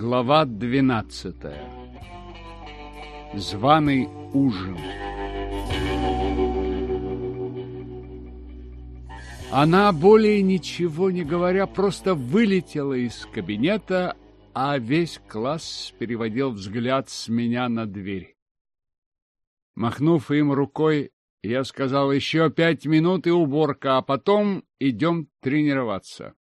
Глава двенадцатая. Званый ужин. Она, более ничего не говоря, просто вылетела из кабинета, а весь класс переводил взгляд с меня на дверь. Махнув им рукой, я сказал еще пять минут и уборка, а потом идем тренироваться.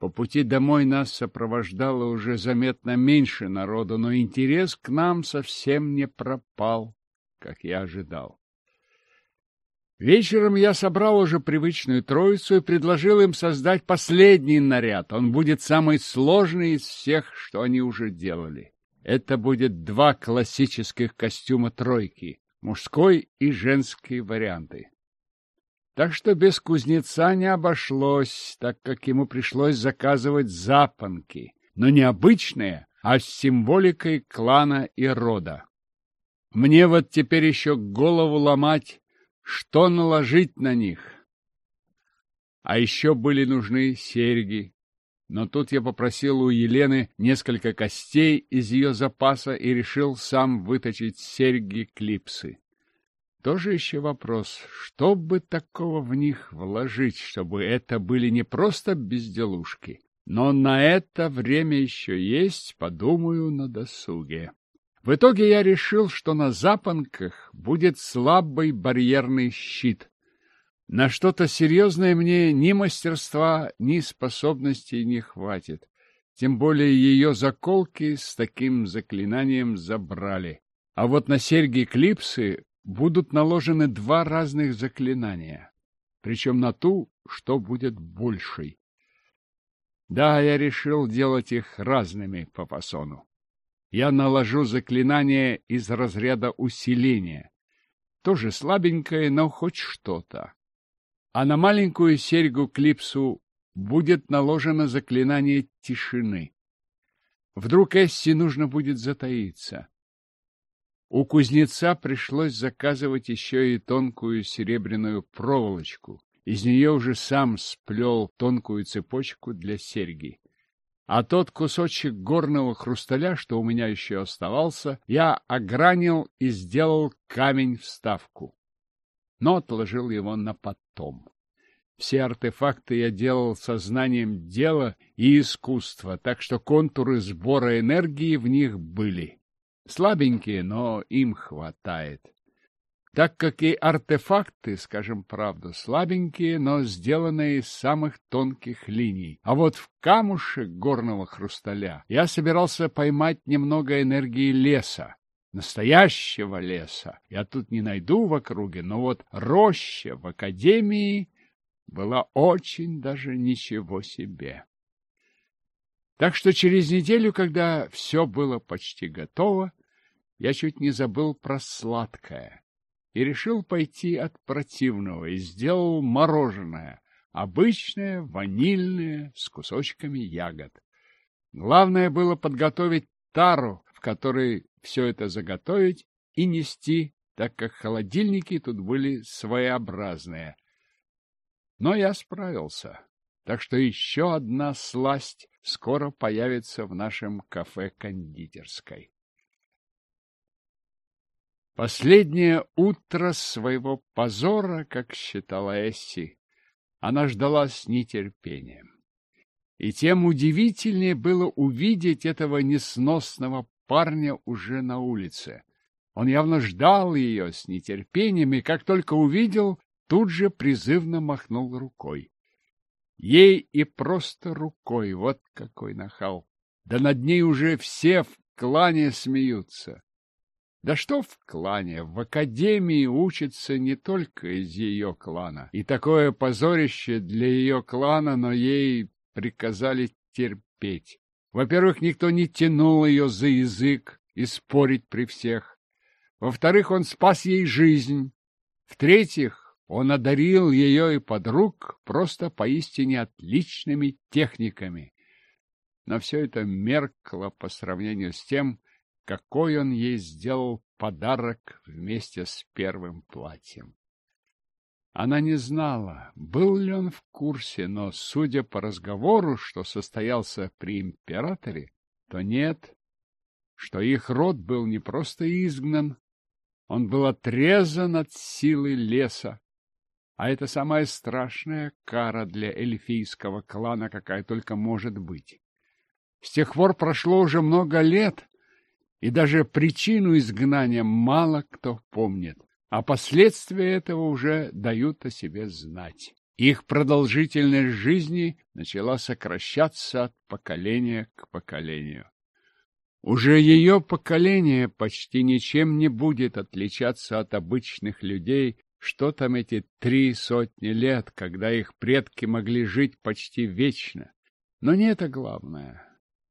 По пути домой нас сопровождало уже заметно меньше народу, но интерес к нам совсем не пропал, как я ожидал. Вечером я собрал уже привычную троицу и предложил им создать последний наряд. Он будет самый сложный из всех, что они уже делали. Это будет два классических костюма тройки, мужской и женский варианты. Так что без кузнеца не обошлось, так как ему пришлось заказывать запонки, но не обычные, а с символикой клана и рода. Мне вот теперь еще голову ломать, что наложить на них. А еще были нужны серьги. Но тут я попросил у Елены несколько костей из ее запаса и решил сам выточить серьги-клипсы. Тоже еще вопрос, что бы такого в них вложить, чтобы это были не просто безделушки, но на это время еще есть, подумаю на досуге. В итоге я решил, что на запонках будет слабый барьерный щит. На что-то серьезное мне ни мастерства, ни способностей не хватит. Тем более ее заколки с таким заклинанием забрали. А вот на серьги-клипсы будут наложены два разных заклинания, причем на ту, что будет большей. Да, я решил делать их разными по фасону. Я наложу заклинание из разряда усиления. Тоже слабенькое, но хоть что-то. А на маленькую серьгу-клипсу будет наложено заклинание тишины. Вдруг Эсси нужно будет затаиться. У кузнеца пришлось заказывать еще и тонкую серебряную проволочку. Из нее уже сам сплел тонкую цепочку для серьги. А тот кусочек горного хрусталя, что у меня еще оставался, я огранил и сделал камень-вставку. Но отложил его на потом. Все артефакты я делал сознанием дела и искусства, так что контуры сбора энергии в них были. Слабенькие, но им хватает. Так как и артефакты, скажем правду, слабенькие, но сделанные из самых тонких линий. А вот в камушек горного хрусталя я собирался поймать немного энергии леса. Настоящего леса я тут не найду в округе, но вот роща в академии была очень даже ничего себе. Так что через неделю, когда все было почти готово, я чуть не забыл про сладкое и решил пойти от противного и сделал мороженое, обычное, ванильное, с кусочками ягод. Главное было подготовить тару, в которой все это заготовить и нести, так как холодильники тут были своеобразные. Но я справился, так что еще одна сласть скоро появится в нашем кафе-кондитерской. Последнее утро своего позора, как считала Эсси, она ждала с нетерпением. И тем удивительнее было увидеть этого несносного парня уже на улице. Он явно ждал ее с нетерпением, и как только увидел, тут же призывно махнул рукой. Ей и просто рукой, вот какой нахал! Да над ней уже все в клане смеются. Да что в клане, в академии учится не только из ее клана. И такое позорище для ее клана, но ей приказали терпеть. Во-первых, никто не тянул ее за язык и спорить при всех. Во-вторых, он спас ей жизнь. В-третьих, он одарил ее и подруг просто поистине отличными техниками. Но все это меркло по сравнению с тем, какой он ей сделал подарок вместе с первым платьем. Она не знала, был ли он в курсе, но, судя по разговору, что состоялся при императоре, то нет, что их род был не просто изгнан, он был отрезан от силы леса. А это самая страшная кара для эльфийского клана, какая только может быть. С тех пор прошло уже много лет, и даже причину изгнания мало кто помнит, а последствия этого уже дают о себе знать. Их продолжительность жизни начала сокращаться от поколения к поколению. Уже ее поколение почти ничем не будет отличаться от обычных людей, что там эти три сотни лет, когда их предки могли жить почти вечно. Но не это главное.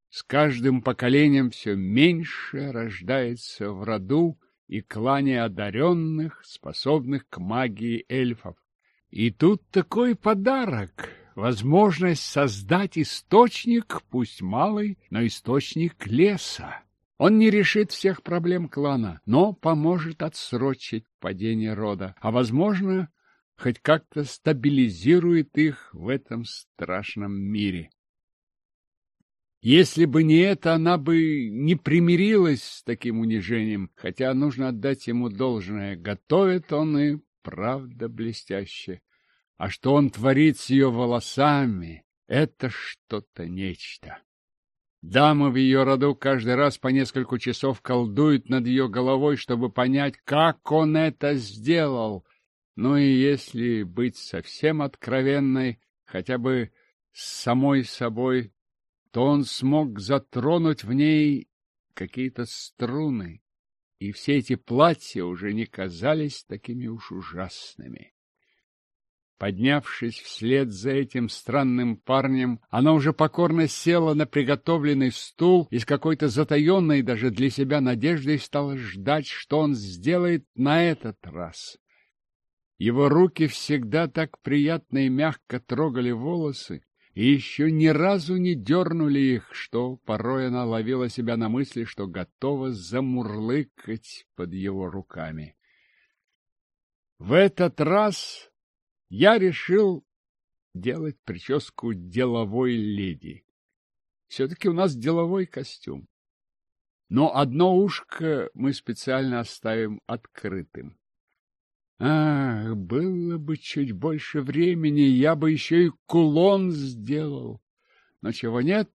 С каждым поколением все меньше рождается в роду и клане одаренных, способных к магии эльфов. И тут такой подарок — возможность создать источник, пусть малый, но источник леса. Он не решит всех проблем клана, но поможет отсрочить падение рода, а, возможно, хоть как-то стабилизирует их в этом страшном мире. Если бы не это, она бы не примирилась с таким унижением, хотя нужно отдать ему должное. Готовит он и правда блестяще. А что он творит с ее волосами, это что-то нечто. Дамы в ее роду каждый раз по несколько часов колдуют над ее головой, чтобы понять, как он это сделал. Ну и если быть совсем откровенной, хотя бы с самой собой, то он смог затронуть в ней какие-то струны, и все эти платья уже не казались такими уж ужасными. Поднявшись вслед за этим странным парнем, она уже покорно села на приготовленный стул и с какой-то затаенной даже для себя надеждой стала ждать, что он сделает на этот раз. Его руки всегда так приятно и мягко трогали волосы, и еще ни разу не дернули их, что порой она ловила себя на мысли, что готова замурлыкать под его руками. В этот раз я решил делать прическу деловой леди. Все-таки у нас деловой костюм. Но одно ушко мы специально оставим открытым. Ах, было бы чуть больше времени, я бы еще и кулон сделал. Но чего нет,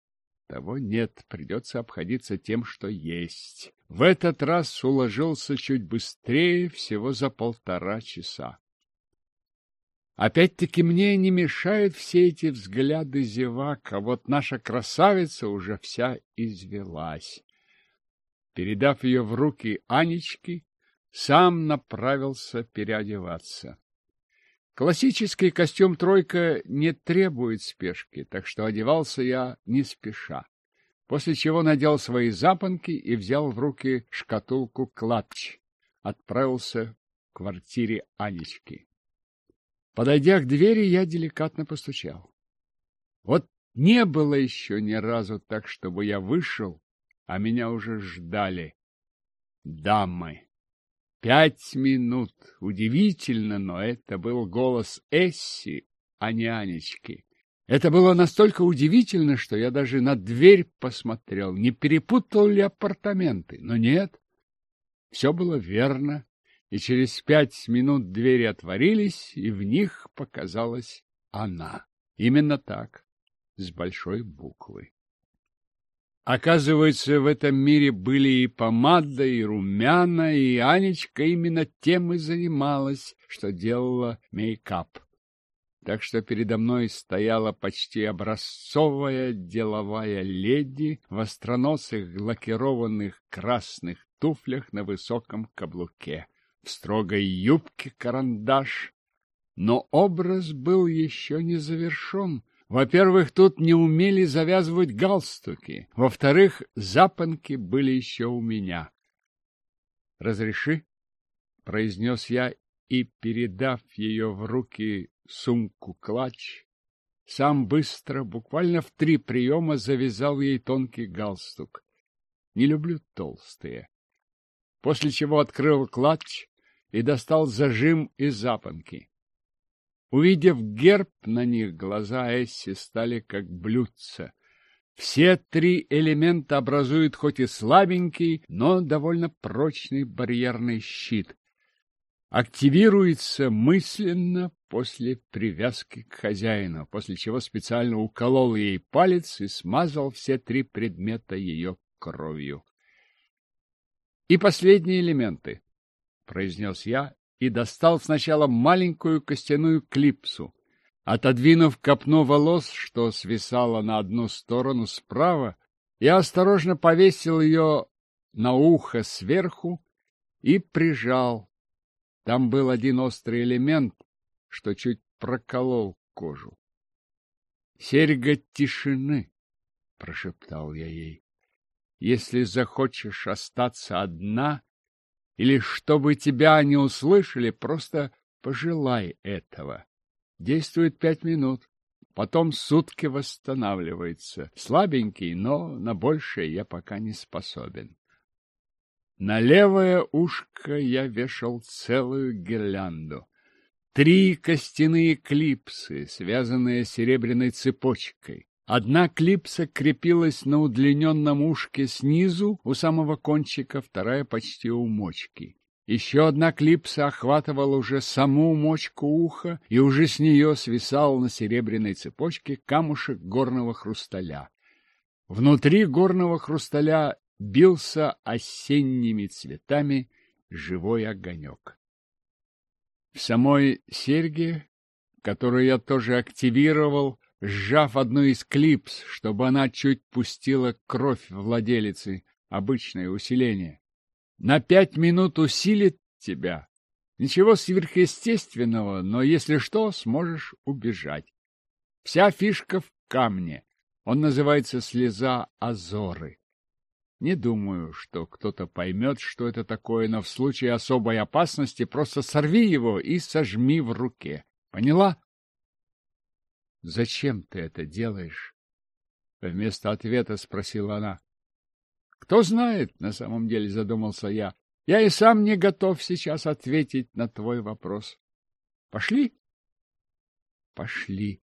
того нет, придется обходиться тем, что есть. В этот раз уложился чуть быстрее, всего за полтора часа. Опять-таки мне не мешают все эти взгляды зевак, а вот наша красавица уже вся извелась. Передав ее в руки Анечки, сам направился переодеваться. Классический костюм «тройка» не требует спешки, так что одевался я не спеша. После чего надел свои запонки и взял в руки шкатулку клатч. Отправился к квартире Анечки. Подойдя к двери, я деликатно постучал. Вот не было еще ни разу так, чтобы я вышел, а меня уже ждали дамы. Пять минут. Удивительно, но это был голос Эсси, а не Анечки. Это было настолько удивительно, что я даже на дверь посмотрел, не перепутал ли апартаменты. Но нет, все было верно, и через пять минут двери отворились, и в них показалась она. Именно так, с большой буквы. Оказывается, в этом мире были и помада, и румяна, и Анечка именно тем и занималась, что делала мейкап. Так что передо мной стояла почти образцовая деловая леди в остроносых лакированных красных туфлях на высоком каблуке, в строгой юбке карандаш. Но образ был еще не завершен, во-первых, тут не умели завязывать галстуки. Во-вторых, запонки были еще у меня. «Разреши?» — произнес я и, передав ее в руки сумку-клатч, сам быстро, буквально в три приема, завязал ей тонкий галстук. Не люблю толстые. После чего открыл клатч и достал зажим и запонки. Увидев герб на них, глаза Эсси стали как блюдца. Все три элемента образуют хоть и слабенький, но довольно прочный барьерный щит. Активируется мысленно после привязки к хозяину, после чего специально уколол ей палец и смазал все три предмета ее кровью. И последние элементы, — произнес я и достал сначала маленькую костяную клипсу. Отодвинув копну волос, что свисала на одну сторону справа, я осторожно повесил ее на ухо сверху и прижал. Там был один острый элемент, что чуть проколол кожу. «Серьга тишины», — прошептал я ей. «Если захочешь остаться одна, или чтобы тебя не услышали, просто пожелай этого. Действует пять минут, потом сутки восстанавливается. Слабенький, но на большее я пока не способен. На левое ушко я вешал целую гирлянду. Три костяные клипсы, связанные серебряной цепочкой. Одна клипса крепилась на удлиненном ушке снизу, у самого кончика, вторая почти у мочки. Еще одна клипса охватывала уже саму мочку уха, и уже с нее свисал на серебряной цепочке камушек горного хрусталя. Внутри горного хрусталя бился осенними цветами живой огонек. В самой серьге, которую я тоже активировал, сжав одну из клипс, чтобы она чуть пустила кровь владелицы, обычное усиление. На пять минут усилит тебя. Ничего сверхъестественного, но если что, сможешь убежать. Вся фишка в камне. Он называется слеза Азоры. Не думаю, что кто-то поймет, что это такое, но в случае особой опасности просто сорви его и сожми в руке. Поняла? Зачем ты это делаешь? Вместо ответа спросила она. Кто знает, на самом деле задумался я. Я и сам не готов сейчас ответить на твой вопрос. Пошли? Пошли.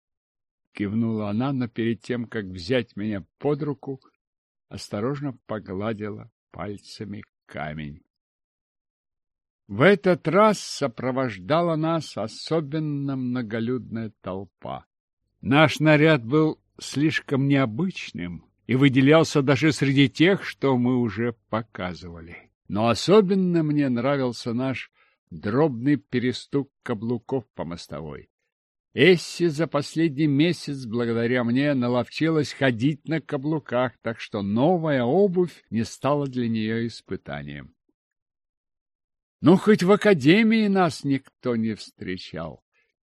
Кивнула она, но перед тем, как взять меня под руку, осторожно погладила пальцами камень. В этот раз сопровождала нас особенно многолюдная толпа. Наш наряд был слишком необычным и выделялся даже среди тех, что мы уже показывали. Но особенно мне нравился наш дробный перестук каблуков по мостовой. Эсси за последний месяц, благодаря мне, наловчилась ходить на каблуках, так что новая обувь не стала для нее испытанием. Ну, хоть в академии нас никто не встречал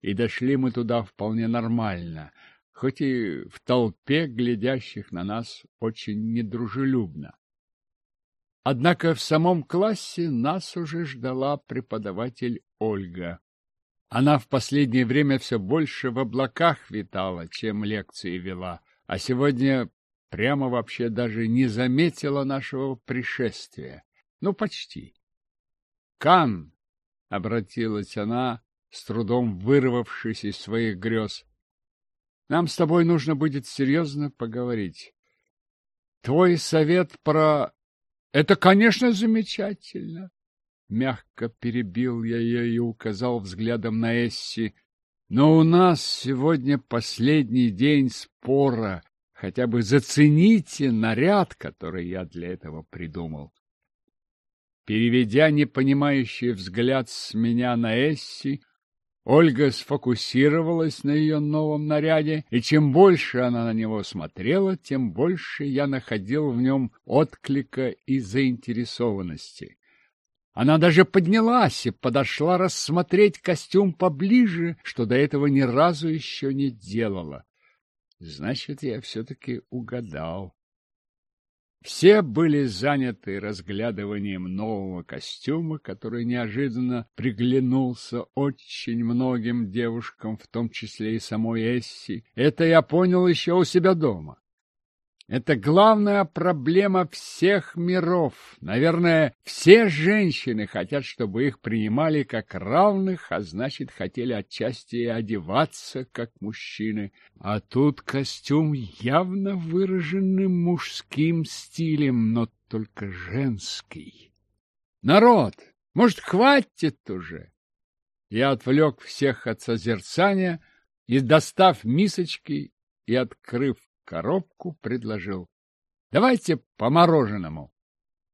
и дошли мы туда вполне нормально, хоть и в толпе глядящих на нас очень недружелюбно. Однако в самом классе нас уже ждала преподаватель Ольга. Она в последнее время все больше в облаках витала, чем лекции вела, а сегодня прямо вообще даже не заметила нашего пришествия. Ну, почти. «Кан!» — обратилась она с трудом вырвавшись из своих грез. Нам с тобой нужно будет серьезно поговорить. Твой совет про... Это, конечно, замечательно. Мягко перебил я ее и указал взглядом на Эсси. Но у нас сегодня последний день спора. Хотя бы зацените наряд, который я для этого придумал. Переведя непонимающий взгляд с меня на Эсси, Ольга сфокусировалась на ее новом наряде, и чем больше она на него смотрела, тем больше я находил в нем отклика и заинтересованности. Она даже поднялась и подошла рассмотреть костюм поближе, что до этого ни разу еще не делала. Значит, я все-таки угадал. Все были заняты разглядыванием нового костюма, который неожиданно приглянулся очень многим девушкам, в том числе и самой Эсси. Это я понял еще у себя дома. Это главная проблема всех миров. Наверное, все женщины хотят, чтобы их принимали как равных, а значит, хотели отчасти одеваться как мужчины. А тут костюм явно выраженным мужским стилем, но только женский. Народ, может, хватит уже? Я отвлек всех от созерцания и, достав мисочки и открыв коробку, предложил. — Давайте по мороженому.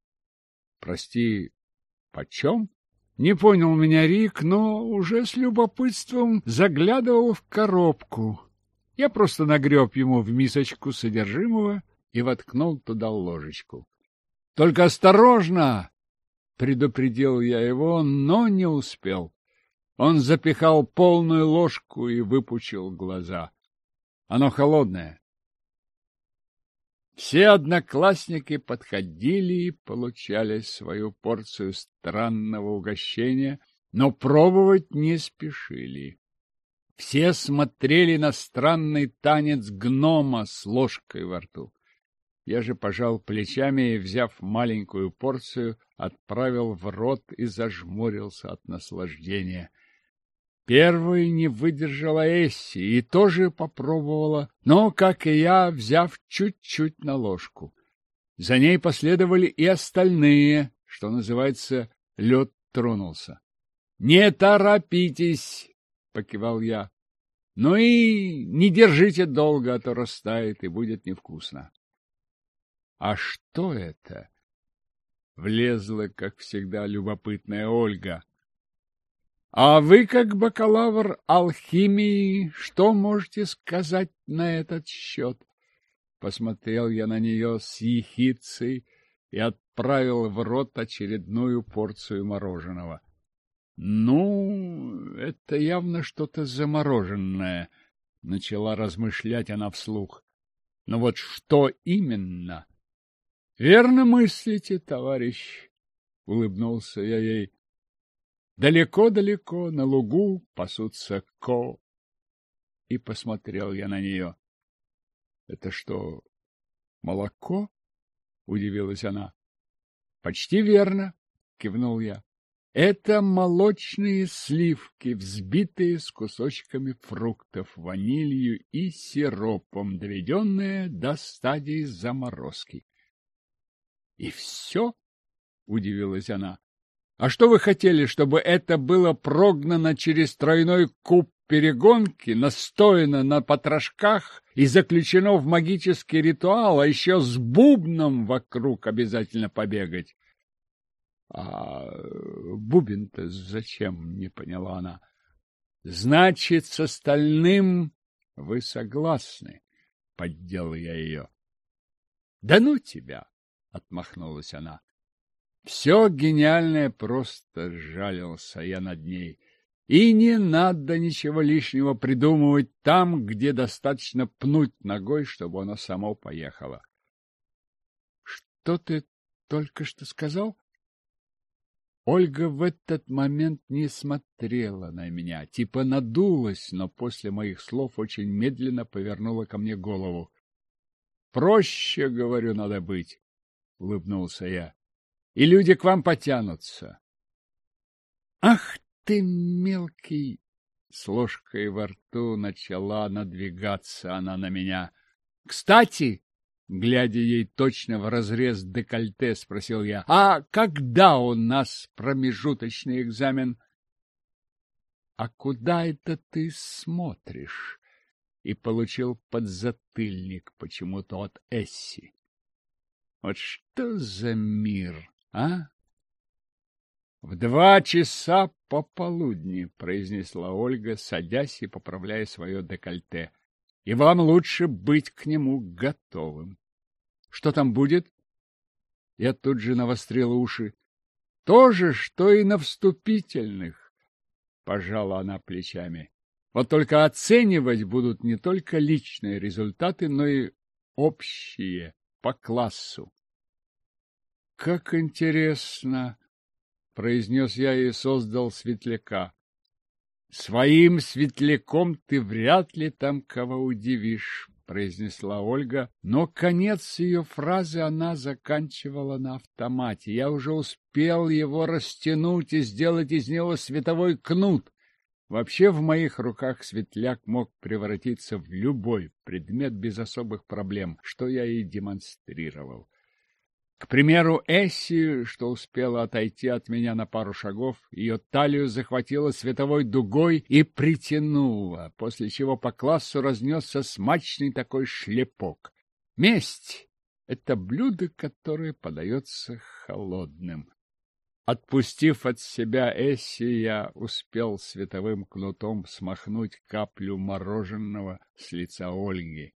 — Прости, почем? Не понял меня Рик, но уже с любопытством заглядывал в коробку. Я просто нагреб ему в мисочку содержимого и воткнул туда ложечку. — Только осторожно! — предупредил я его, но не успел. Он запихал полную ложку и выпучил глаза. Оно холодное. Все одноклассники подходили и получали свою порцию странного угощения, но пробовать не спешили. Все смотрели на странный танец гнома с ложкой во рту. Я же пожал плечами и, взяв маленькую порцию, отправил в рот и зажмурился от наслаждения. Первой не выдержала Эсси и тоже попробовала, но, как и я, взяв чуть-чуть на ложку. За ней последовали и остальные, что называется, лед тронулся. — Не торопитесь, — покивал я. — Ну и не держите долго, а то растает и будет невкусно. — А что это? — влезла, как всегда, любопытная Ольга. — а вы, как бакалавр алхимии, что можете сказать на этот счет? Посмотрел я на нее с ехицей и отправил в рот очередную порцию мороженого. Ну, это явно что-то замороженное, начала размышлять она вслух. Но вот что именно? Верно мыслите, товарищ, улыбнулся я ей. Далеко-далеко на лугу пасутся ко. И посмотрел я на нее. — Это что, молоко? — удивилась она. — Почти верно, — кивнул я. — Это молочные сливки, взбитые с кусочками фруктов, ванилью и сиропом, доведенные до стадии заморозки. — И все? — удивилась она. А что вы хотели, чтобы это было прогнано через тройной куб перегонки, настояно на потрошках и заключено в магический ритуал, а еще с бубном вокруг обязательно побегать? А бубен-то зачем, не поняла она. Значит, с остальным вы согласны, поддел я ее. Да ну тебя, отмахнулась она. Все гениальное просто жалился я над ней. И не надо ничего лишнего придумывать там, где достаточно пнуть ногой, чтобы оно само поехало. — Что ты только что сказал? Ольга в этот момент не смотрела на меня, типа надулась, но после моих слов очень медленно повернула ко мне голову. — Проще, говорю, надо быть, — улыбнулся я и люди к вам потянутся. Ах ты, мелкий! С ложкой во рту начала надвигаться она на меня. Кстати, глядя ей точно в разрез декольте, спросил я, а когда у нас промежуточный экзамен? А куда это ты смотришь? И получил подзатыльник почему-то от Эсси. Вот что за мир! А? — В два часа пополудни, — произнесла Ольга, садясь и поправляя свое декольте. — И вам лучше быть к нему готовым. — Что там будет? Я тут же навострила уши. — То же, что и на вступительных, — пожала она плечами. Вот только оценивать будут не только личные результаты, но и общие по классу. Как интересно, произнес я и создал светляка. Своим светляком ты вряд ли там кого удивишь, произнесла Ольга, но конец ее фразы она заканчивала на автомате. Я уже успел его растянуть и сделать из него световой кнут. Вообще в моих руках светляк мог превратиться в любой предмет без особых проблем, что я и демонстрировал. К примеру, Эсси, что успела отойти от меня на пару шагов, ее талию захватила световой дугой и притянула, после чего по классу разнесся смачный такой шлепок. Месть — это блюдо, которое подается холодным. Отпустив от себя Эсси, я успел световым кнутом смахнуть каплю мороженого с лица Ольги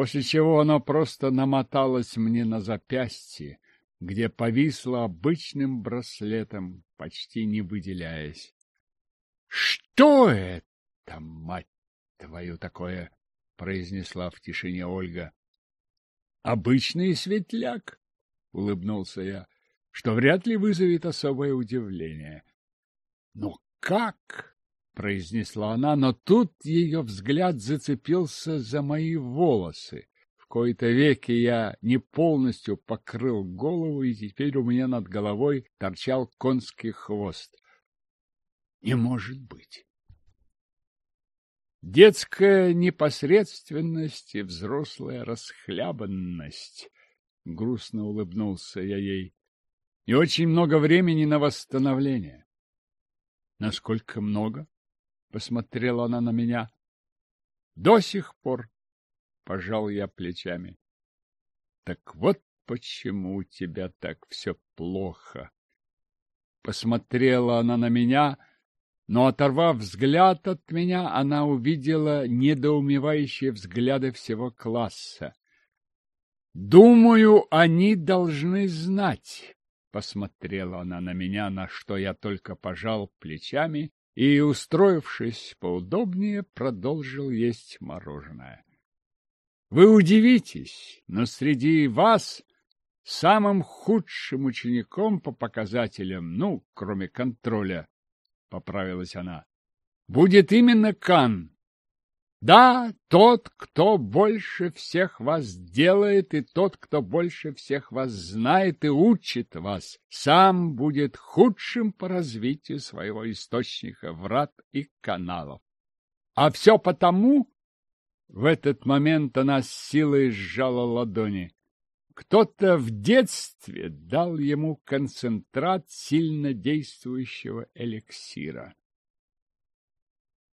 после чего оно просто намоталось мне на запястье, где повисло обычным браслетом, почти не выделяясь. — Что это, мать твою, такое? — произнесла в тишине Ольга. — Обычный светляк, — улыбнулся я, — что вряд ли вызовет особое удивление. — Но как? Произнесла она, но тут ее взгляд зацепился за мои волосы. В кои-то веки я не полностью покрыл голову, и теперь у меня над головой торчал конский хвост. Не может быть! Детская непосредственность и взрослая расхлябанность. Грустно улыбнулся я ей. И очень много времени на восстановление. Насколько много? Посмотрела она на меня. До сих пор. Пожал я плечами. Так вот почему у тебя так все плохо. Посмотрела она на меня, но, оторвав взгляд от меня, она увидела недоумевающие взгляды всего класса. Думаю, они должны знать. Посмотрела она на меня, на что я только пожал плечами и, устроившись поудобнее, продолжил есть мороженое. Вы удивитесь, но среди вас самым худшим учеником по показателям, ну, кроме контроля, — поправилась она, — будет именно Кан. Да, тот, кто больше всех вас делает, и тот, кто больше всех вас знает и учит вас, сам будет худшим по развитию своего источника врат и каналов. А все потому, в этот момент она с силой сжала ладони, кто-то в детстве дал ему концентрат сильно действующего эликсира.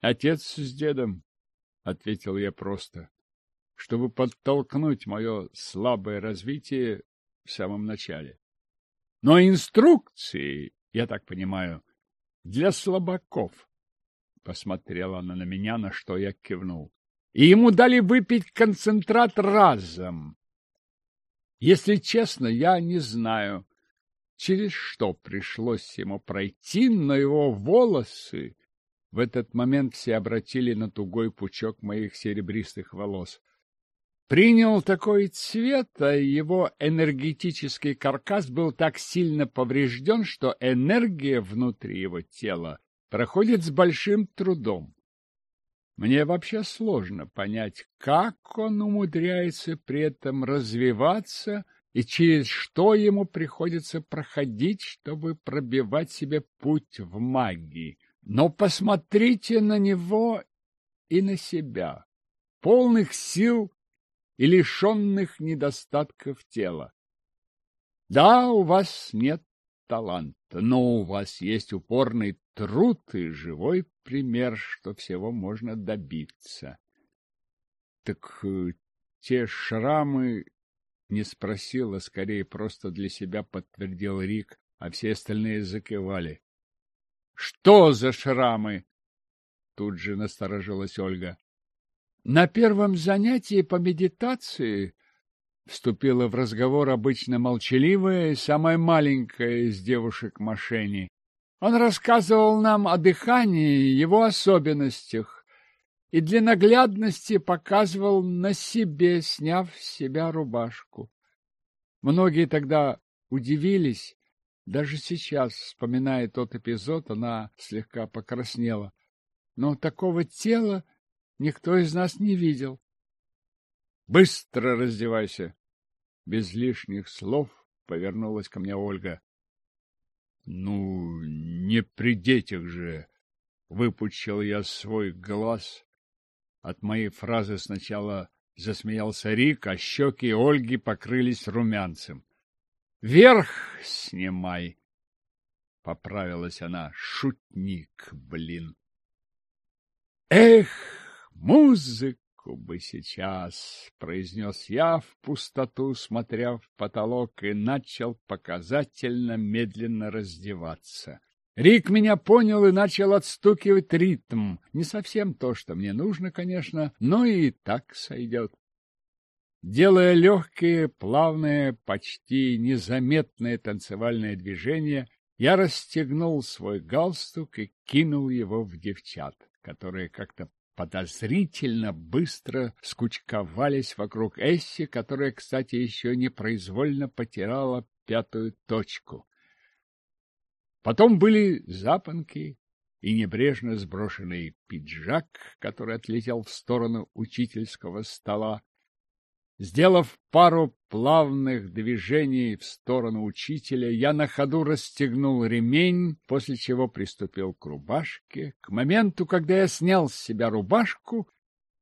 Отец с дедом — ответил я просто, — чтобы подтолкнуть мое слабое развитие в самом начале. Но инструкции, я так понимаю, для слабаков. Посмотрела она на меня, на что я кивнул. И ему дали выпить концентрат разом. Если честно, я не знаю, через что пришлось ему пройти, но его волосы в этот момент все обратили на тугой пучок моих серебристых волос. Принял такой цвет, а его энергетический каркас был так сильно поврежден, что энергия внутри его тела проходит с большим трудом. Мне вообще сложно понять, как он умудряется при этом развиваться и через что ему приходится проходить, чтобы пробивать себе путь в магии. Но посмотрите на него и на себя, полных сил и лишенных недостатков тела. Да, у вас нет таланта, но у вас есть упорный труд и живой пример, что всего можно добиться. Так э, те шрамы не спросил, а скорее просто для себя подтвердил Рик, а все остальные закивали. Что за шрамы? Тут же насторожилась Ольга. На первом занятии по медитации вступила в разговор обычно молчаливая и самая маленькая из девушек Машени. Он рассказывал нам о дыхании, его особенностях, и для наглядности показывал на себе, сняв с себя рубашку. Многие тогда удивились, даже сейчас, вспоминая тот эпизод, она слегка покраснела. Но такого тела никто из нас не видел. Быстро раздевайся. Без лишних слов повернулась ко мне Ольга. Ну, не при детях же. Выпучил я свой глаз. От моей фразы сначала засмеялся Рик, а щеки Ольги покрылись румянцем. Верх снимай, поправилась она. Шутник, блин. Эх, музыку бы сейчас, произнес я в пустоту, смотря в потолок, и начал показательно медленно раздеваться. Рик меня понял и начал отстукивать ритм. Не совсем то, что мне нужно, конечно, но и так сойдет. Делая легкие, плавные, почти незаметные танцевальные движения, я расстегнул свой галстук и кинул его в девчат, которые как-то подозрительно быстро скучковались вокруг Эсси, которая, кстати, еще непроизвольно потирала пятую точку. Потом были запонки и небрежно сброшенный пиджак, который отлетел в сторону учительского стола. Сделав пару плавных движений в сторону учителя, я на ходу расстегнул ремень, после чего приступил к рубашке. К моменту, когда я снял с себя рубашку,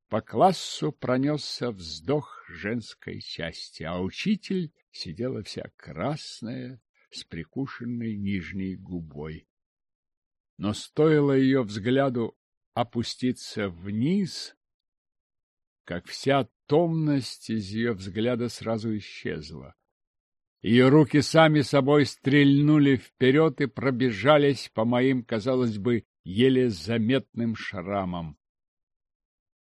по классу пронесся вздох женской части, а учитель сидела вся красная, с прикушенной нижней губой. Но стоило ее взгляду опуститься вниз, как вся томность из ее взгляда сразу исчезла. Ее руки сами собой стрельнули вперед и пробежались по моим, казалось бы, еле заметным шрамам.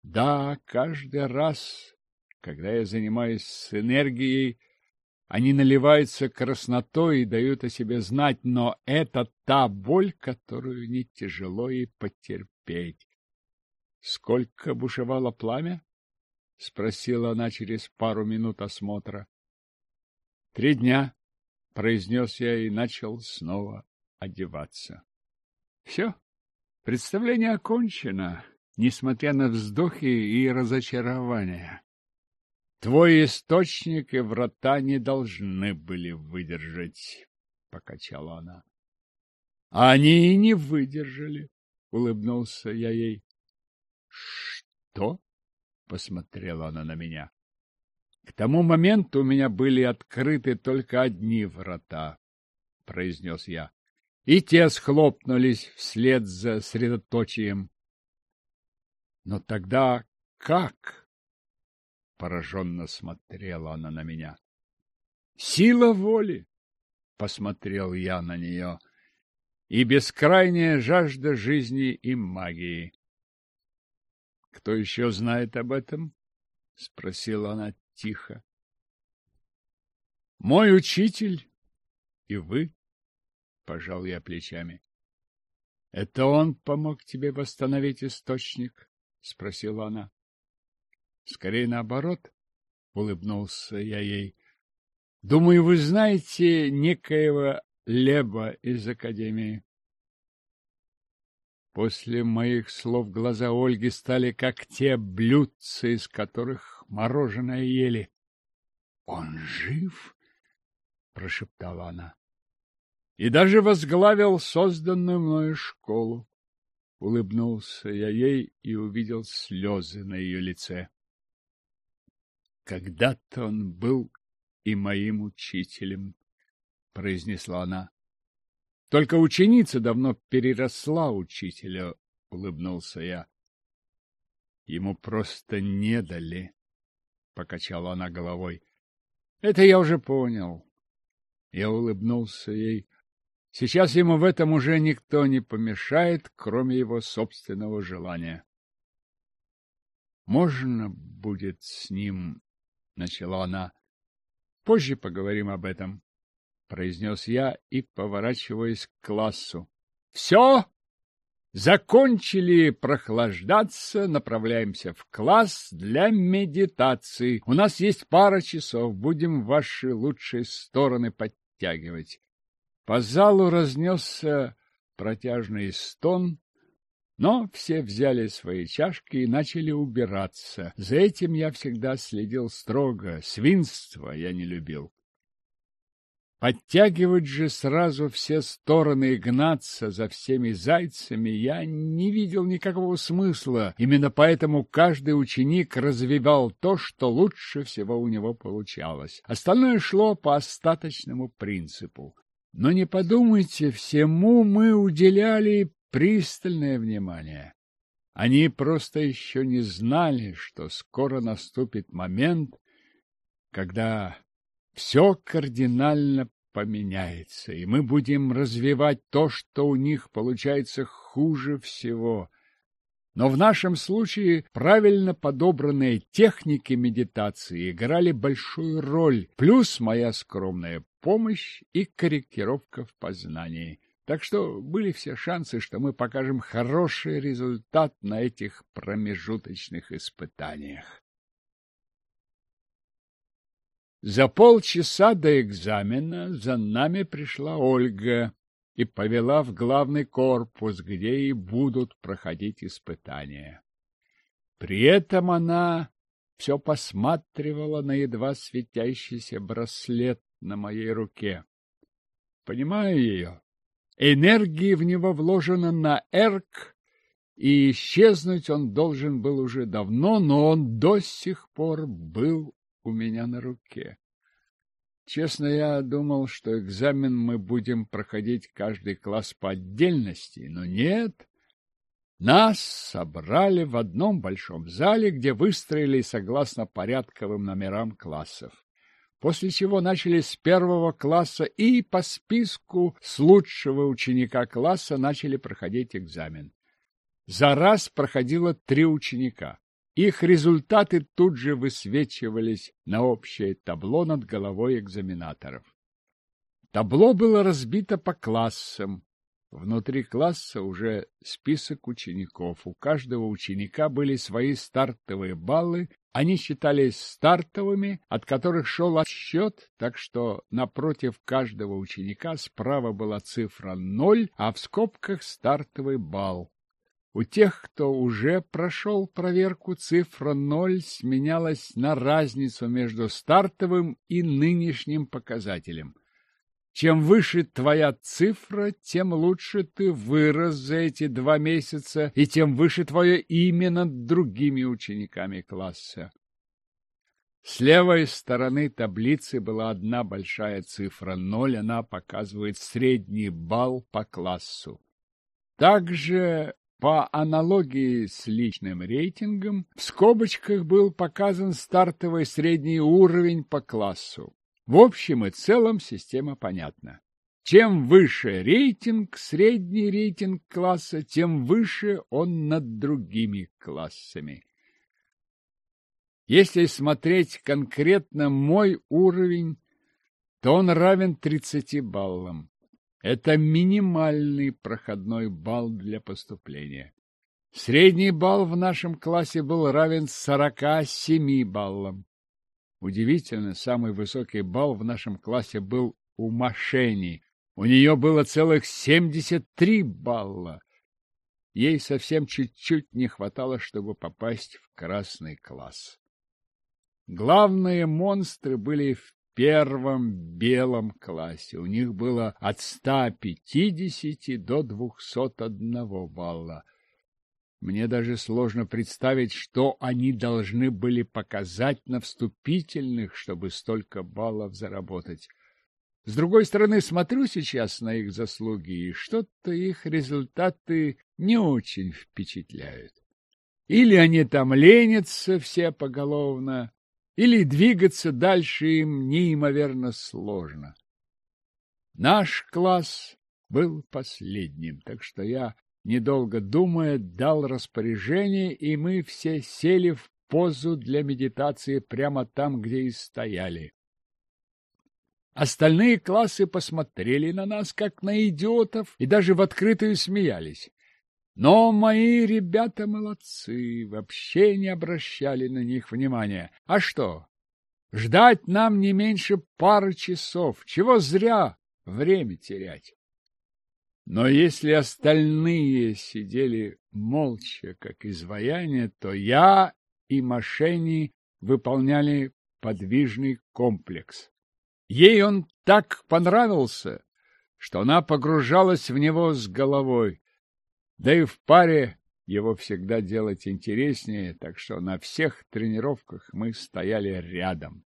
Да, каждый раз, когда я занимаюсь с энергией, они наливаются краснотой и дают о себе знать, но это та боль, которую не тяжело и потерпеть. Сколько бушевало пламя? — спросила она через пару минут осмотра. — Три дня, — произнес я и начал снова одеваться. — Все, представление окончено, несмотря на вздохи и разочарования. Твой источник и врата не должны были выдержать, — покачала она. — Они и не выдержали, — улыбнулся я ей. — Что? Посмотрела она на меня. К тому моменту у меня были открыты только одни врата, произнес я. И те схлопнулись вслед за средоточием. Но тогда как? Пораженно смотрела она на меня. Сила воли, посмотрел я на нее, и бескрайняя жажда жизни и магии. Кто еще знает об этом? — спросила она тихо. — Мой учитель и вы, — пожал я плечами. — Это он помог тебе восстановить источник? — спросила она. — Скорее наоборот, — улыбнулся я ей. — Думаю, вы знаете некоего Леба из Академии. После моих слов глаза Ольги стали как те блюдца, из которых мороженое ели. — Он жив? — прошептала она. — И даже возглавил созданную мною школу. Улыбнулся я ей и увидел слезы на ее лице. Когда-то он был и моим учителем, — произнесла она. Только ученица давно переросла учителя, — улыбнулся я. Ему просто не дали, — покачала она головой. Это я уже понял. Я улыбнулся ей. Сейчас ему в этом уже никто не помешает, кроме его собственного желания. Можно будет с ним, — начала она. Позже поговорим об этом. — произнес я и поворачиваясь к классу. — Все! Закончили прохлаждаться, направляемся в класс для медитации. У нас есть пара часов, будем ваши лучшие стороны подтягивать. По залу разнесся протяжный стон. Но все взяли свои чашки и начали убираться. За этим я всегда следил строго, свинства я не любил. Подтягивать же сразу все стороны и гнаться за всеми зайцами я не видел никакого смысла. Именно поэтому каждый ученик развивал то, что лучше всего у него получалось. Остальное шло по остаточному принципу. Но не подумайте, всему мы уделяли пристальное внимание. Они просто еще не знали, что скоро наступит момент, когда все кардинально поменяется, и мы будем развивать то, что у них получается хуже всего. Но в нашем случае правильно подобранные техники медитации играли большую роль, плюс моя скромная помощь и корректировка в познании. Так что были все шансы, что мы покажем хороший результат на этих промежуточных испытаниях. За полчаса до экзамена за нами пришла Ольга и повела в главный корпус, где и будут проходить испытания. При этом она все посматривала на едва светящийся браслет на моей руке. Понимаю ее. Энергии в него вложено на эрк, и исчезнуть он должен был уже давно, но он до сих пор был у меня на руке. Честно, я думал, что экзамен мы будем проходить каждый класс по отдельности, но нет. Нас собрали в одном большом зале, где выстроили согласно порядковым номерам классов. После чего начали с первого класса и по списку с лучшего ученика класса начали проходить экзамен. За раз проходило три ученика. Их результаты тут же высвечивались на общее табло над головой экзаменаторов. Табло было разбито по классам. Внутри класса уже список учеников. У каждого ученика были свои стартовые баллы. Они считались стартовыми, от которых шел отсчет, так что напротив каждого ученика справа была цифра 0, а в скобках стартовый балл. У тех, кто уже прошел проверку, цифра 0 сменялась на разницу между стартовым и нынешним показателем. Чем выше твоя цифра, тем лучше ты вырос за эти два месяца, и тем выше твое имя над другими учениками класса. С левой стороны таблицы была одна большая цифра 0, она показывает средний балл по классу. Также по аналогии с личным рейтингом, в скобочках был показан стартовый средний уровень по классу. В общем и целом система понятна. Чем выше рейтинг, средний рейтинг класса, тем выше он над другими классами. Если смотреть конкретно мой уровень, то он равен 30 баллам. Это минимальный проходной балл для поступления. Средний балл в нашем классе был равен 47 баллам. Удивительно, самый высокий балл в нашем классе был у Машени. У нее было целых 73 балла. Ей совсем чуть-чуть не хватало, чтобы попасть в красный класс. Главные монстры были в первом белом классе. У них было от 150 до 201 балла. Мне даже сложно представить, что они должны были показать на вступительных, чтобы столько баллов заработать. С другой стороны, смотрю сейчас на их заслуги, и что-то их результаты не очень впечатляют. Или они там ленятся все поголовно, или двигаться дальше им неимоверно сложно. Наш класс был последним, так что я, недолго думая, дал распоряжение, и мы все сели в позу для медитации прямо там, где и стояли. Остальные классы посмотрели на нас, как на идиотов, и даже в открытую смеялись. Но мои ребята молодцы, вообще не обращали на них внимания. А что? Ждать нам не меньше пары часов. Чего зря время терять? Но если остальные сидели молча, как изваяние, то я и Машени выполняли подвижный комплекс. Ей он так понравился, что она погружалась в него с головой. Да и в паре его всегда делать интереснее, так что на всех тренировках мы стояли рядом.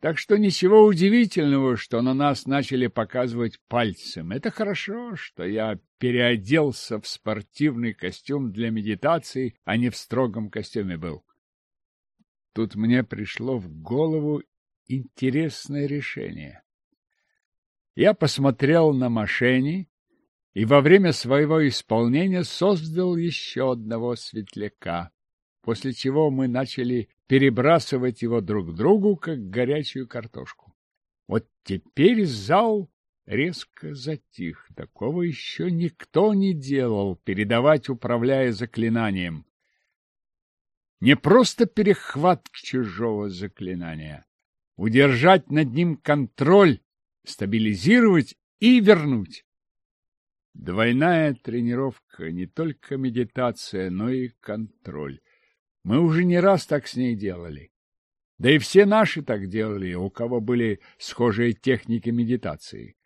Так что ничего удивительного, что на нас начали показывать пальцем. Это хорошо, что я переоделся в спортивный костюм для медитации, а не в строгом костюме был. Тут мне пришло в голову интересное решение. Я посмотрел на Машени и во время своего исполнения создал еще одного светляка, после чего мы начали перебрасывать его друг другу, как горячую картошку. Вот теперь зал резко затих. Такого еще никто не делал, передавать, управляя заклинанием. Не просто перехват чужого заклинания, удержать над ним контроль, стабилизировать и вернуть. Двойная тренировка, не только медитация, но и контроль. Мы уже не раз так с ней делали. Да и все наши так делали, у кого были схожие техники медитации.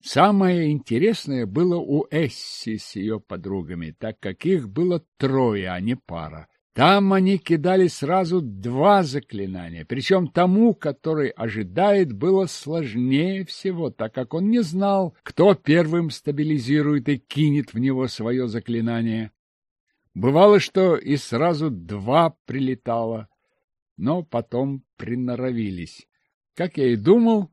Самое интересное было у Эсси с ее подругами, так как их было трое, а не пара. Там они кидали сразу два заклинания, причем тому, который ожидает, было сложнее всего, так как он не знал, кто первым стабилизирует и кинет в него свое заклинание. Бывало, что и сразу два прилетало, но потом приноровились. Как я и думал,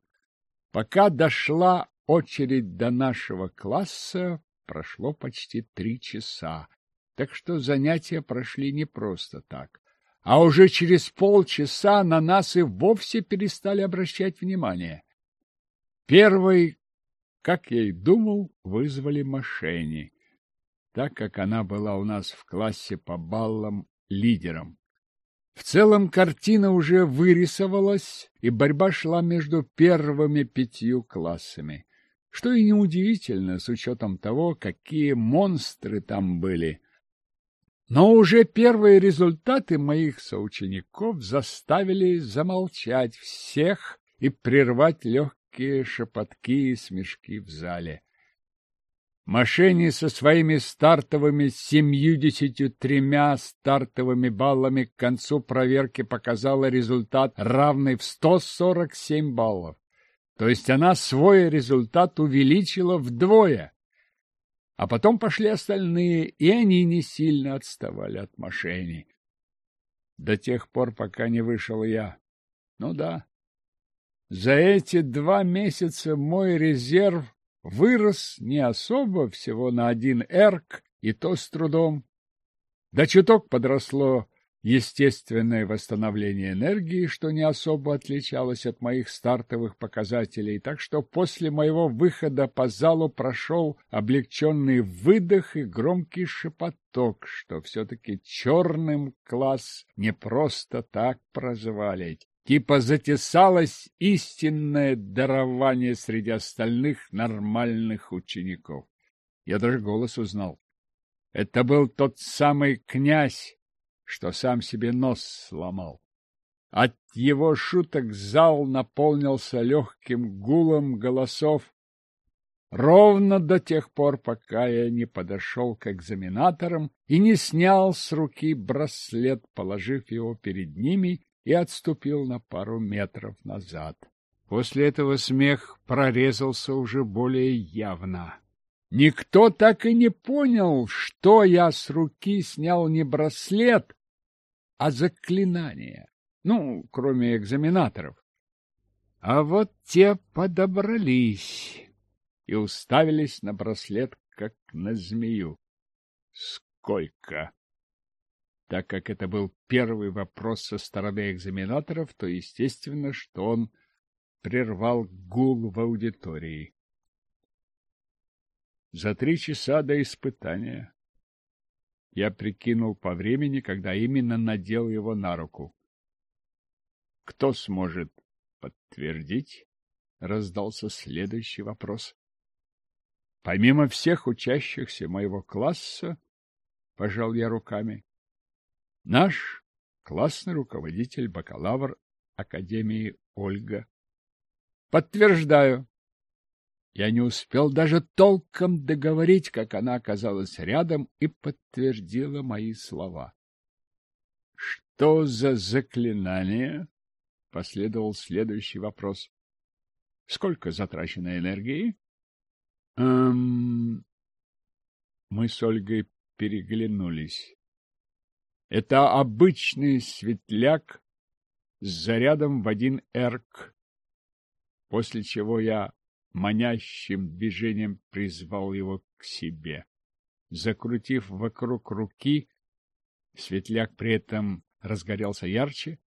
пока дошла очередь до нашего класса, прошло почти три часа, так что занятия прошли не просто так. А уже через полчаса на нас и вовсе перестали обращать внимание. Первый, как я и думал, вызвали мошенни так как она была у нас в классе по баллам лидером. В целом картина уже вырисовалась, и борьба шла между первыми пятью классами. Что и неудивительно, с учетом того, какие монстры там были. Но уже первые результаты моих соучеников заставили замолчать всех и прервать легкие шепотки и смешки в зале. Мошенни со своими стартовыми семьюдесятью тремя стартовыми баллами к концу проверки показала результат, равный в 147 баллов. То есть она свой результат увеличила вдвое. А потом пошли остальные, и они не сильно отставали от мошенни. До тех пор, пока не вышел я. Ну да. За эти два месяца мой резерв вырос не особо, всего на один эрк, и то с трудом. Да чуток подросло естественное восстановление энергии, что не особо отличалось от моих стартовых показателей, так что после моего выхода по залу прошел облегченный выдох и громкий шепоток, что все-таки черным класс не просто так прозвали, типа затесалось истинное дарование среди остальных нормальных учеников. Я даже голос узнал. Это был тот самый князь, что сам себе нос сломал. От его шуток зал наполнился легким гулом голосов, ровно до тех пор, пока я не подошел к экзаменаторам и не снял с руки браслет, положив его перед ними и отступил на пару метров назад. После этого смех прорезался уже более явно. Никто так и не понял, что я с руки снял не браслет, а заклинание. Ну, кроме экзаменаторов. А вот те подобрались и уставились на браслет, как на змею. Сколько? Так как это был первый вопрос со стороны экзаменаторов, то естественно, что он прервал гул в аудитории. За три часа до испытания я прикинул по времени, когда именно надел его на руку. Кто сможет подтвердить? Раздался следующий вопрос. Помимо всех учащихся моего класса, пожал я руками, наш классный руководитель, бакалавр Академии Ольга. Подтверждаю. Я не успел даже толком договорить, как она оказалась рядом и подтвердила мои слова. Что за заклинание? Последовал следующий вопрос. Сколько затрачено энергии? Эм... Мы с Ольгой переглянулись. Это обычный светляк с зарядом в один эрк, после чего я манящим движением призвал его к себе. Закрутив вокруг руки, светляк при этом разгорелся ярче,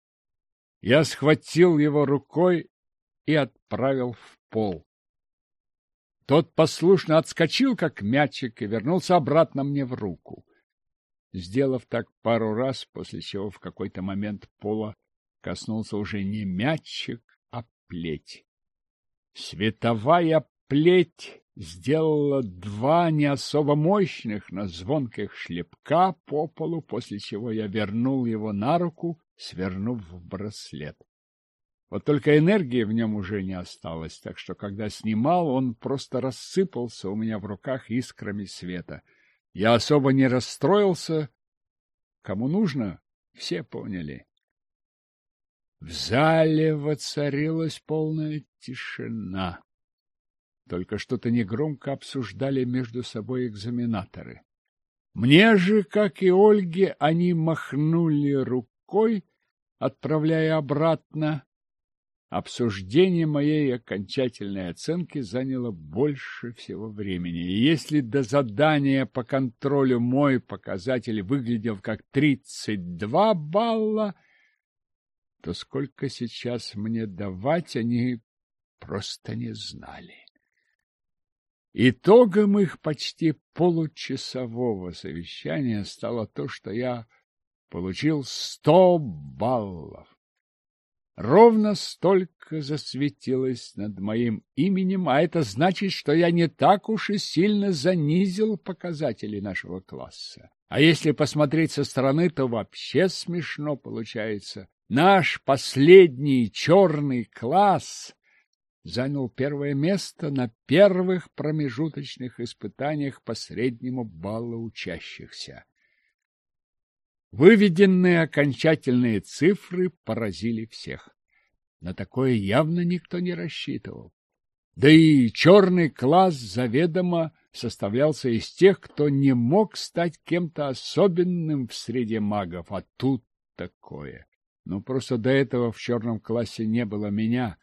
я схватил его рукой и отправил в пол. Тот послушно отскочил, как мячик, и вернулся обратно мне в руку. Сделав так пару раз, после чего в какой-то момент пола коснулся уже не мячик, а плеть. Световая плеть сделала два не особо мощных, но звонких шлепка по полу, после чего я вернул его на руку, свернув в браслет. Вот только энергии в нем уже не осталось, так что, когда снимал, он просто рассыпался у меня в руках искрами света. Я особо не расстроился. Кому нужно, все поняли. В зале воцарилась полная тишина. Только что-то негромко обсуждали между собой экзаменаторы. Мне же, как и Ольге, они махнули рукой, отправляя обратно. Обсуждение моей окончательной оценки заняло больше всего времени. И если до задания по контролю мой показатель выглядел как 32 балла, то сколько сейчас мне давать, они просто не знали. Итогом их почти получасового совещания стало то, что я получил сто баллов. Ровно столько засветилось над моим именем, а это значит, что я не так уж и сильно занизил показатели нашего класса. А если посмотреть со стороны, то вообще смешно получается. Наш последний черный класс занял первое место на первых промежуточных испытаниях по среднему баллу учащихся. Выведенные окончательные цифры поразили всех. На такое явно никто не рассчитывал. Да и черный класс заведомо составлялся из тех, кто не мог стать кем-то особенным в среде магов, а тут такое. Ну, просто до этого в черном классе не было меня.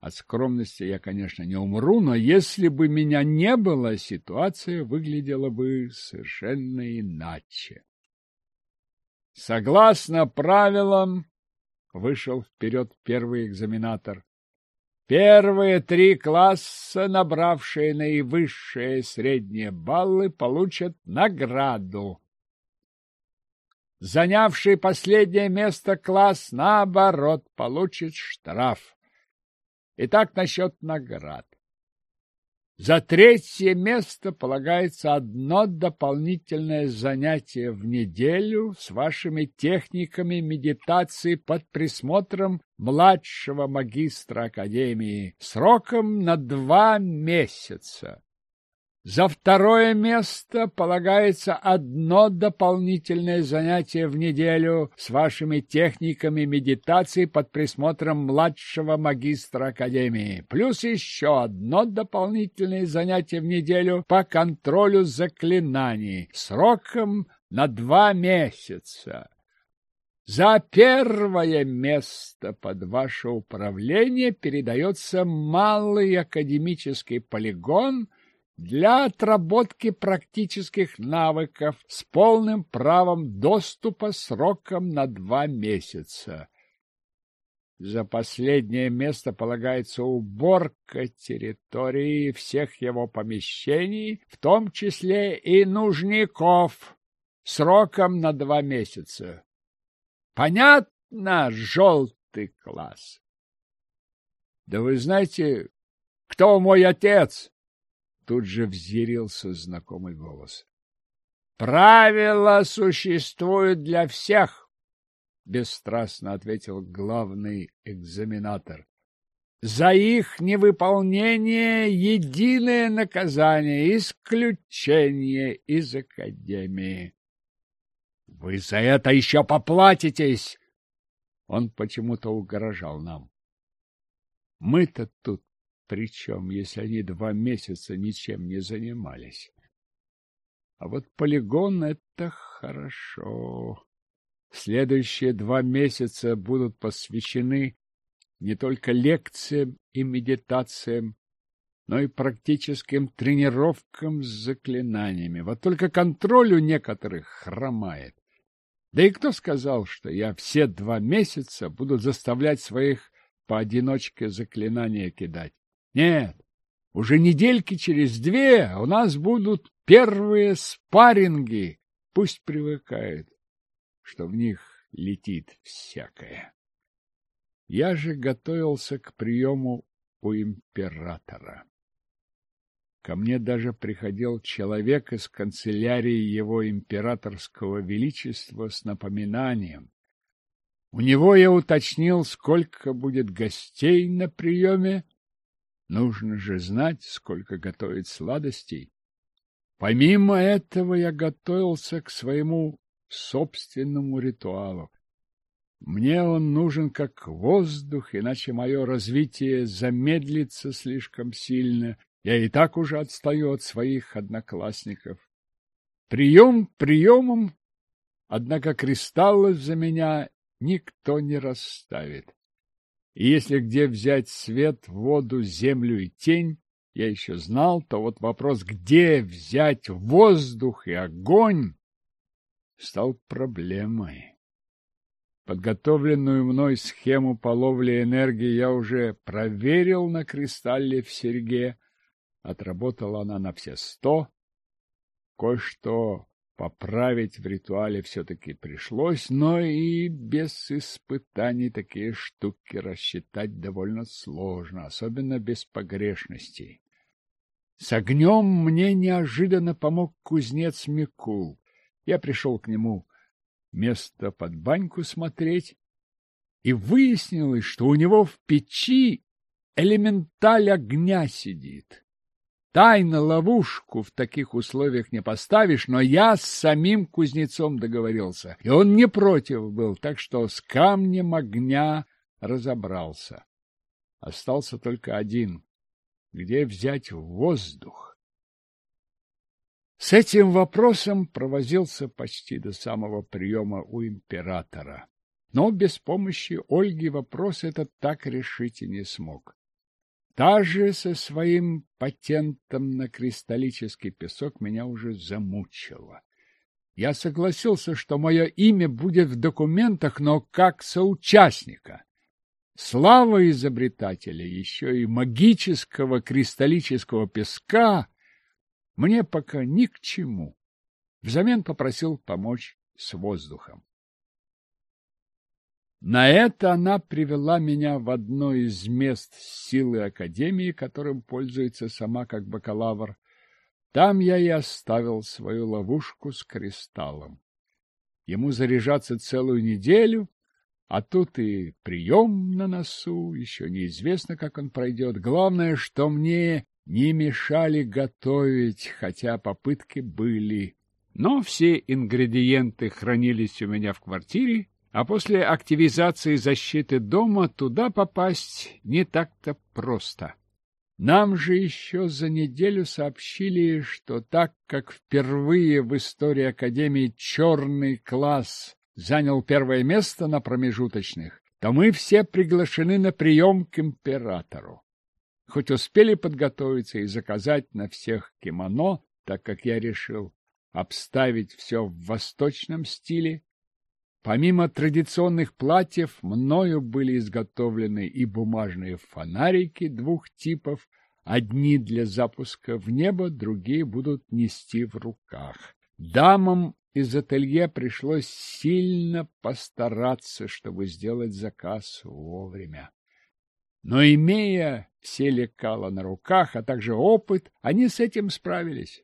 От скромности я, конечно, не умру, но если бы меня не было, ситуация выглядела бы совершенно иначе. Согласно правилам, вышел вперед первый экзаменатор. Первые три класса, набравшие наивысшие средние баллы, получат награду занявший последнее место класс, наоборот, получит штраф. Итак, насчет наград. За третье место полагается одно дополнительное занятие в неделю с вашими техниками медитации под присмотром младшего магистра Академии сроком на два месяца. За второе место полагается одно дополнительное занятие в неделю с вашими техниками медитации под присмотром младшего магистра Академии, плюс еще одно дополнительное занятие в неделю по контролю заклинаний сроком на два месяца. За первое место под ваше управление передается малый академический полигон – для отработки практических навыков с полным правом доступа сроком на два месяца. За последнее место полагается уборка территории всех его помещений, в том числе и нужников, сроком на два месяца. Понятно, желтый класс? Да вы знаете, кто мой отец? Тут же взъярился знакомый голос. Правила существуют для всех, бесстрастно ответил главный экзаменатор. За их невыполнение единое наказание, исключение из академии. Вы за это еще поплатитесь! Он почему-то угрожал нам. Мы-то тут при чем, если они два месяца ничем не занимались? А вот полигон — это хорошо. Следующие два месяца будут посвящены не только лекциям и медитациям, но и практическим тренировкам с заклинаниями. Вот только контроль у некоторых хромает. Да и кто сказал, что я все два месяца буду заставлять своих поодиночке заклинания кидать? Нет, уже недельки через две у нас будут первые спарринги. Пусть привыкает, что в них летит всякое. Я же готовился к приему у императора. Ко мне даже приходил человек из канцелярии его императорского величества с напоминанием. У него я уточнил, сколько будет гостей на приеме, Нужно же знать, сколько готовить сладостей. Помимо этого я готовился к своему собственному ритуалу. Мне он нужен как воздух, иначе мое развитие замедлится слишком сильно. Я и так уже отстаю от своих одноклассников. Прием приемом, однако кристаллов за меня никто не расставит. И если где взять свет, воду, землю и тень, я еще знал, то вот вопрос, где взять воздух и огонь, стал проблемой. Подготовленную мной схему по ловле энергии я уже проверил на кристалле в серьге. Отработала она на все сто. Кое-что Поправить в ритуале все-таки пришлось, но и без испытаний такие штуки рассчитать довольно сложно, особенно без погрешностей. С огнем мне неожиданно помог кузнец Микул. Я пришел к нему место под баньку смотреть, и выяснилось, что у него в печи элементаль огня сидит. Тайно ловушку в таких условиях не поставишь, но я с самим кузнецом договорился, и он не против был, так что с камнем огня разобрался. Остался только один — где взять воздух? С этим вопросом провозился почти до самого приема у императора. Но без помощи Ольги вопрос этот так решить и не смог. Та же со своим патентом на кристаллический песок меня уже замучила. Я согласился, что мое имя будет в документах, но как соучастника. Слава изобретателя, еще и магического кристаллического песка, мне пока ни к чему. Взамен попросил помочь с воздухом. На это она привела меня в одно из мест силы Академии, которым пользуется сама как бакалавр. Там я и оставил свою ловушку с кристаллом. Ему заряжаться целую неделю, а тут и прием на носу, еще неизвестно, как он пройдет. Главное, что мне не мешали готовить, хотя попытки были. Но все ингредиенты хранились у меня в квартире, а после активизации защиты дома туда попасть не так-то просто. Нам же еще за неделю сообщили, что так как впервые в истории Академии черный класс занял первое место на промежуточных, то мы все приглашены на прием к императору. Хоть успели подготовиться и заказать на всех кимоно, так как я решил обставить все в восточном стиле, Помимо традиционных платьев, мною были изготовлены и бумажные фонарики двух типов, одни для запуска в небо, другие будут нести в руках. Дамам из ателье пришлось сильно постараться, чтобы сделать заказ вовремя. Но имея все лекала на руках, а также опыт, они с этим справились.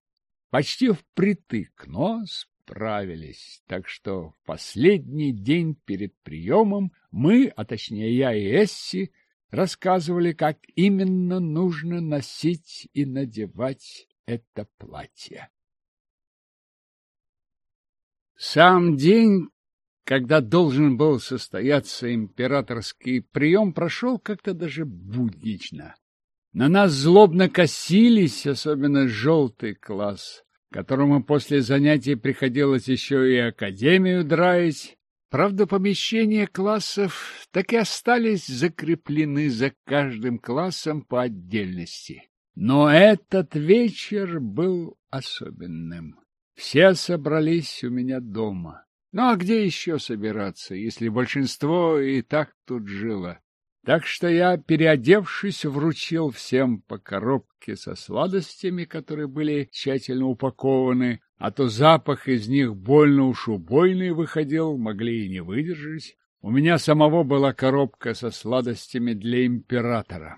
Почти впритык, но справились. Так что в последний день перед приемом мы, а точнее я и Эсси, рассказывали, как именно нужно носить и надевать это платье. Сам день, когда должен был состояться императорский прием, прошел как-то даже буднично. На нас злобно косились, особенно желтый класс, которому после занятий приходилось еще и академию драить. Правда, помещения классов так и остались закреплены за каждым классом по отдельности. Но этот вечер был особенным. Все собрались у меня дома. Ну а где еще собираться, если большинство и так тут жило? Так что я, переодевшись, вручил всем по коробке со сладостями, которые были тщательно упакованы, а то запах из них больно уж убойный выходил, могли и не выдержать. У меня самого была коробка со сладостями для императора.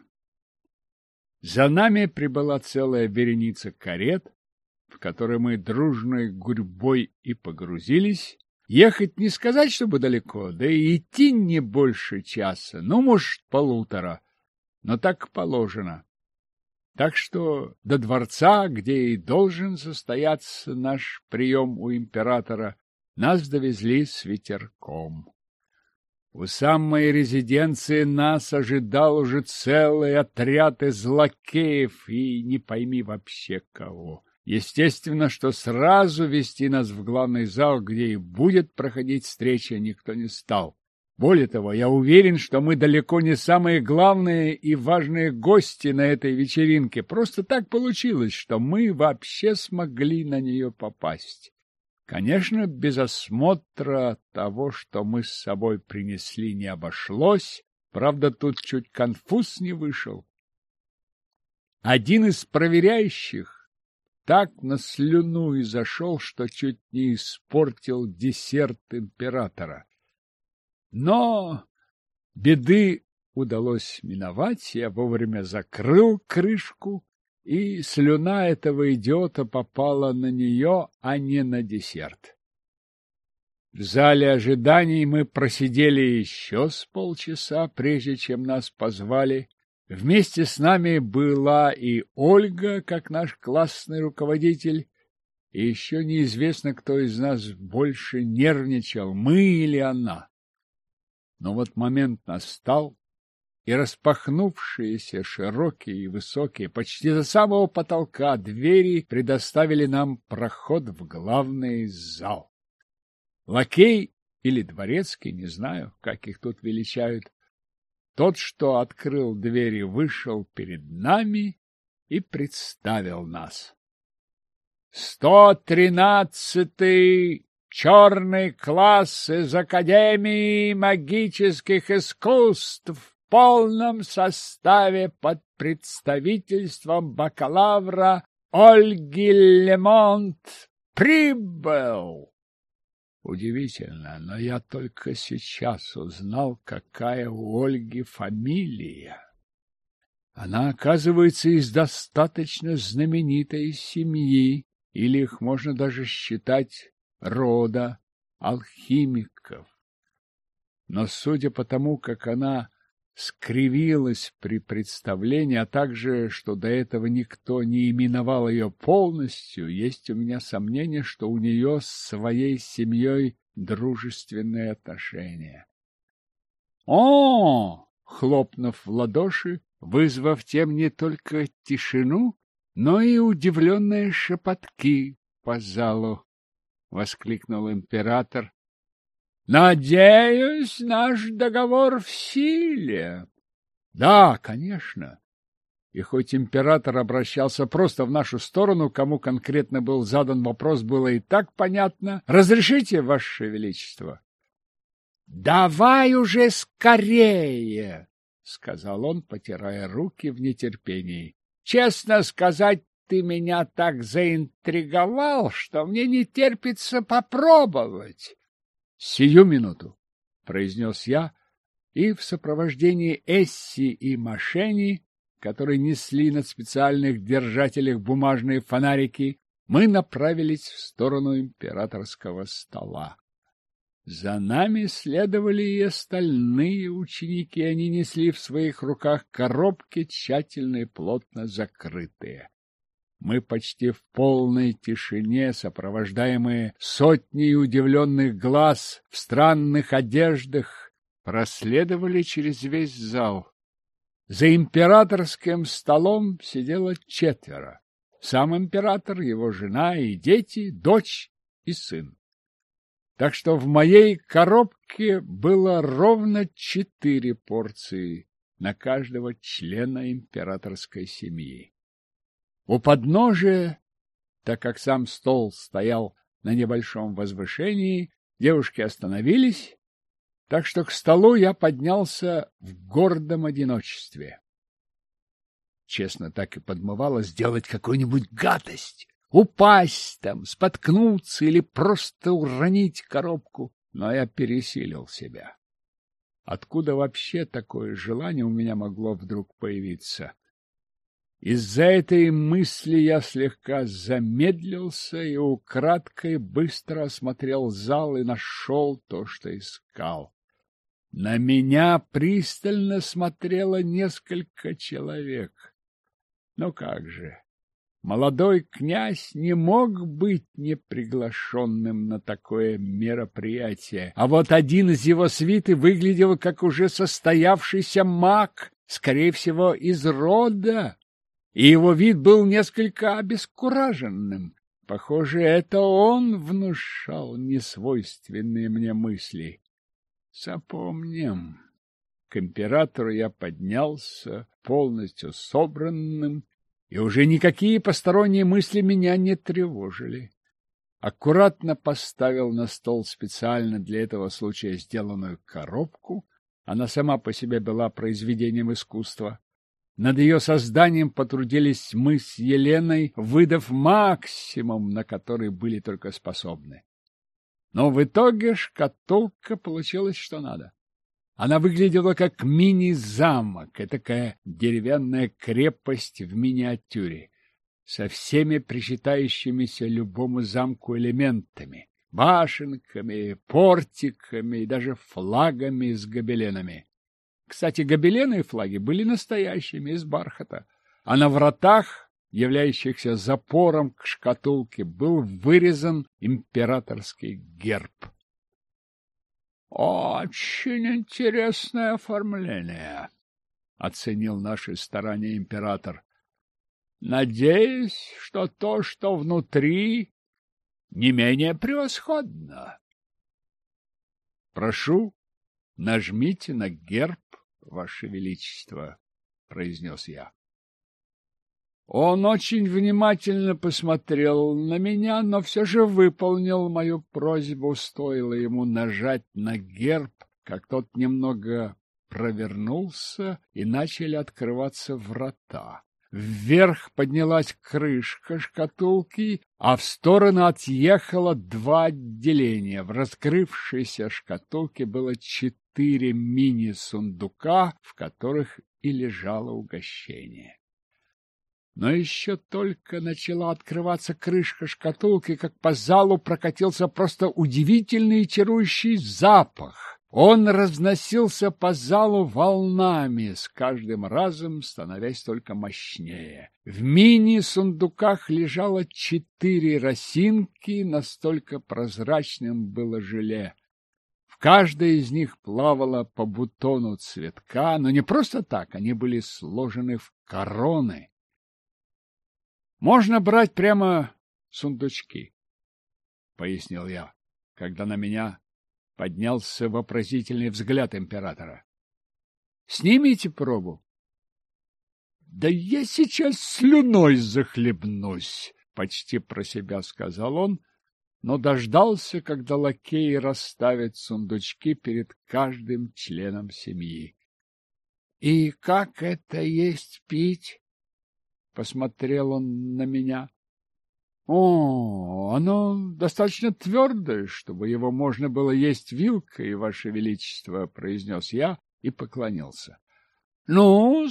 За нами прибыла целая вереница карет, в который мы дружной гурьбой и погрузились. Ехать не сказать, чтобы далеко, да и идти не больше часа, ну, может, полутора, но так положено. Так что до дворца, где и должен состояться наш прием у императора, нас довезли с ветерком. У самой резиденции нас ожидал уже целый отряд из лакеев и не пойми вообще кого. Естественно, что сразу вести нас в главный зал, где и будет проходить встреча, никто не стал. Более того, я уверен, что мы далеко не самые главные и важные гости на этой вечеринке. Просто так получилось, что мы вообще смогли на нее попасть. Конечно, без осмотра того, что мы с собой принесли, не обошлось. Правда, тут чуть конфуз не вышел. Один из проверяющих так на слюну и зашел, что чуть не испортил десерт императора. Но беды удалось миновать, я вовремя закрыл крышку, и слюна этого идиота попала на нее, а не на десерт. В зале ожиданий мы просидели еще с полчаса, прежде чем нас позвали Вместе с нами была и Ольга, как наш классный руководитель, и еще неизвестно, кто из нас больше нервничал, мы или она. Но вот момент настал, и распахнувшиеся широкие и высокие, почти до самого потолка двери предоставили нам проход в главный зал. Лакей или дворецкий, не знаю, как их тут величают, тот, что открыл двери, вышел перед нами и представил нас. «Сто тринадцатый черный класс из Академии магических искусств в полном составе под представительством бакалавра Ольги Лемонт прибыл!» Удивительно, но я только сейчас узнал, какая у Ольги фамилия. Она, оказывается, из достаточно знаменитой семьи, или их можно даже считать рода алхимиков. Но судя по тому, как она скривилась при представлении, а также, что до этого никто не именовал ее полностью, есть у меня сомнение, что у нее с своей семьей дружественные отношения. «О!» — хлопнув в ладоши, вызвав тем не только тишину, но и удивленные шепотки по залу, — воскликнул император, Надеюсь, наш договор в силе. Да, конечно. И хоть император обращался просто в нашу сторону, кому конкретно был задан вопрос, было и так понятно. Разрешите, Ваше Величество? — Давай уже скорее, — сказал он, потирая руки в нетерпении. — Честно сказать, ты меня так заинтриговал, что мне не терпится попробовать. — Сию минуту, — произнес я, и в сопровождении Эсси и Машени, которые несли на специальных держателях бумажные фонарики, мы направились в сторону императорского стола. За нами следовали и остальные ученики, они несли в своих руках коробки, тщательно и плотно закрытые. Мы почти в полной тишине, сопровождаемые сотней удивленных глаз в странных одеждах, проследовали через весь зал. За императорским столом сидело четверо. Сам император, его жена и дети, дочь и сын. Так что в моей коробке было ровно четыре порции на каждого члена императорской семьи. У подножия, так как сам стол стоял на небольшом возвышении, девушки остановились, так что к столу я поднялся в гордом одиночестве. Честно, так и подмывало сделать какую-нибудь гадость упасть там, споткнуться или просто уронить коробку. Но я пересилил себя. Откуда вообще такое желание у меня могло вдруг появиться? Из-за этой мысли я слегка замедлился и украдкой быстро осмотрел зал и нашел то, что искал. На меня пристально смотрело несколько человек. Ну как же, Молодой князь не мог быть неприглашенным на такое мероприятие, а вот один из его свиты выглядел как уже состоявшийся маг, скорее всего, из рода, и его вид был несколько обескураженным. Похоже, это он внушал несвойственные мне мысли. Запомним. К императору я поднялся полностью собранным и уже никакие посторонние мысли меня не тревожили. Аккуратно поставил на стол специально для этого случая сделанную коробку. Она сама по себе была произведением искусства. Над ее созданием потрудились мы с Еленой, выдав максимум, на который были только способны. Но в итоге шкатулка получилась что надо. Она выглядела как мини-замок, такая деревянная крепость в миниатюре, со всеми причитающимися любому замку элементами, башенками, портиками и даже флагами с гобеленами. Кстати, гобелены и флаги были настоящими, из бархата, а на вратах, являющихся запором к шкатулке, был вырезан императорский герб. Очень интересное оформление, оценил наши старания император. Надеюсь, что то, что внутри, не менее превосходно. Прошу, нажмите на герб, ваше величество, произнес я. Он очень внимательно посмотрел на меня, но все же выполнил мою просьбу, стоило ему нажать на герб, как тот немного провернулся, и начали открываться врата. Вверх поднялась крышка шкатулки, а в сторону отъехало два отделения. В раскрывшейся шкатулке было четыре мини-сундука, в которых и лежало угощение. Но еще только начала открываться крышка шкатулки, как по залу прокатился просто удивительный чарующий запах. Он разносился по залу волнами, с каждым разом становясь только мощнее. В мини-сундуках лежало четыре росинки, настолько прозрачным было желе. Каждой из них плавало по бутону цветка, но не просто так, они были сложены в короны. Можно брать прямо сундучки, — пояснил я, когда на меня поднялся вопросительный взгляд императора. — Снимите пробу. — Да я сейчас слюной захлебнусь, — почти про себя сказал он, но дождался, когда лакеи расставят сундучки перед каждым членом семьи. — И как это есть пить? Посмотрел он на меня. О, оно достаточно твердое, чтобы его можно было есть вилкой, Ваше Величество, произнес я, и поклонился. — Ну,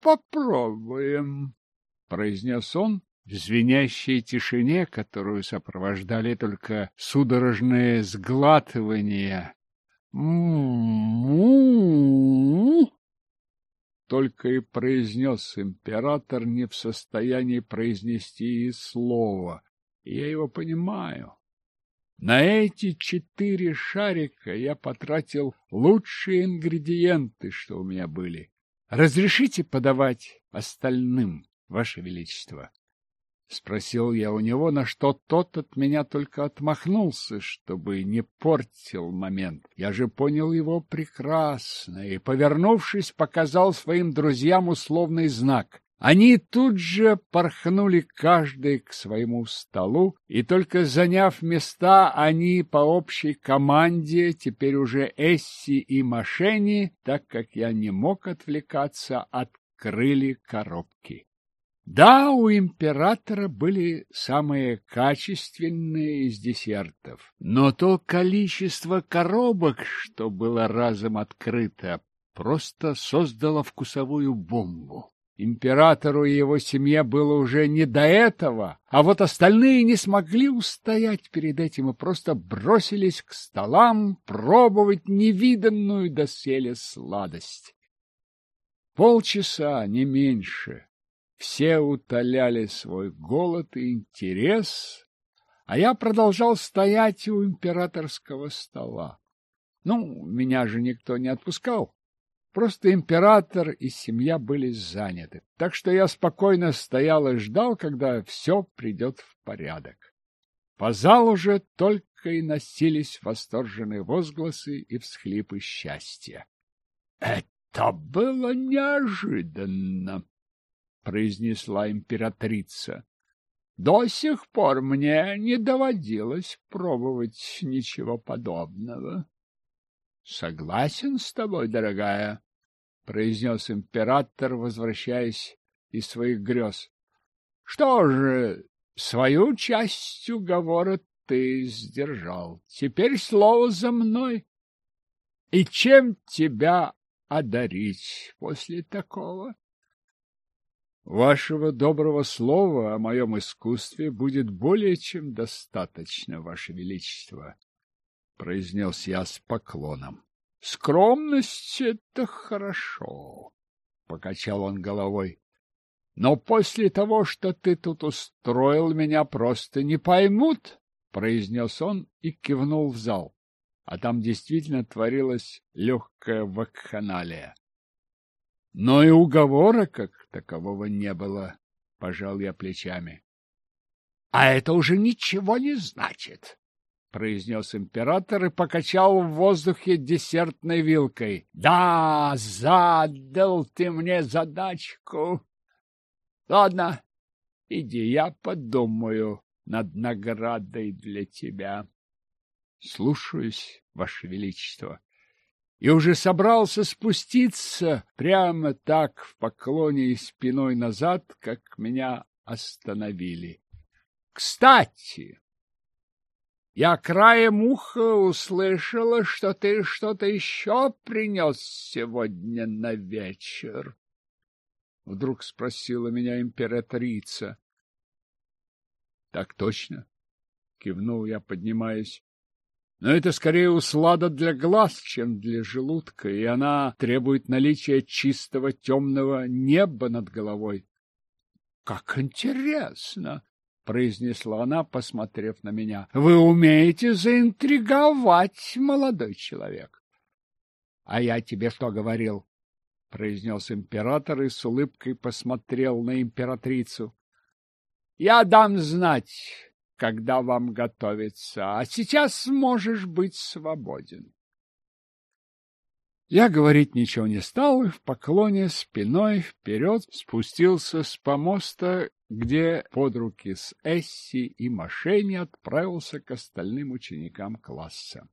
попробуем, — произнес он в звенящей тишине, которую сопровождали только судорожные сглатывания. «Му-му-му!» Только и произнес император, не в состоянии произнести и слова. Я его понимаю. На эти четыре шарика я потратил лучшие ингредиенты, что у меня были. Разрешите подавать остальным, Ваше Величество? — спросил я у него, на что тот от меня только отмахнулся, чтобы не портил момент. Я же понял его прекрасно и, повернувшись, показал своим друзьям условный знак. Они тут же порхнули каждый к своему столу, и только заняв места, они по общей команде, теперь уже Эсси и Машени, так как я не мог отвлекаться, открыли коробки. Да, у императора были самые качественные из десертов, но то количество коробок, что было разом открыто, просто создало вкусовую бомбу. Императору и его семье было уже не до этого, а вот остальные не смогли устоять перед этим и просто бросились к столам пробовать невиданную доселе сладость. Полчаса, не меньше, все утоляли свой голод и интерес, а я продолжал стоять у императорского стола. Ну, меня же никто не отпускал. Просто император и семья были заняты, так что я спокойно стоял и ждал, когда все придет в порядок. По залу же только и носились восторженные возгласы и всхлипы счастья. Это было неожиданно произнесла императрица. До сих пор мне не доводилось пробовать ничего подобного. Согласен с тобой, дорогая, произнес император, возвращаясь из своих грез. Что же, свою часть уговора ты сдержал. Теперь слово за мной. И чем тебя одарить после такого? Вашего доброго слова о моем искусстве будет более чем достаточно, Ваше Величество, — произнес я с поклоном. — Скромность — это хорошо, — покачал он головой. — Но после того, что ты тут устроил, меня просто не поймут, — произнес он и кивнул в зал. А там действительно творилась легкая вакханалия. Но и уговора как такового не было, — пожал я плечами. — А это уже ничего не значит, — произнес император и покачал в воздухе десертной вилкой. — Да, задал ты мне задачку. Ладно, иди, я подумаю над наградой для тебя. — Слушаюсь, Ваше Величество и уже собрался спуститься прямо так в поклоне и спиной назад, как меня остановили. Кстати, я краем уха услышала, что ты что-то еще принес сегодня на вечер. Вдруг спросила меня императрица. — Так точно, — кивнул я, поднимаясь но это скорее услада для глаз, чем для желудка, и она требует наличия чистого темного неба над головой. — Как интересно! — произнесла она, посмотрев на меня. — Вы умеете заинтриговать, молодой человек. — А я тебе что говорил? — произнес император и с улыбкой посмотрел на императрицу. — Я дам знать, когда вам готовиться, а сейчас можешь быть свободен. Я говорить ничего не стал и в поклоне спиной вперед спустился с помоста, где под руки с Эсси и Машени отправился к остальным ученикам класса.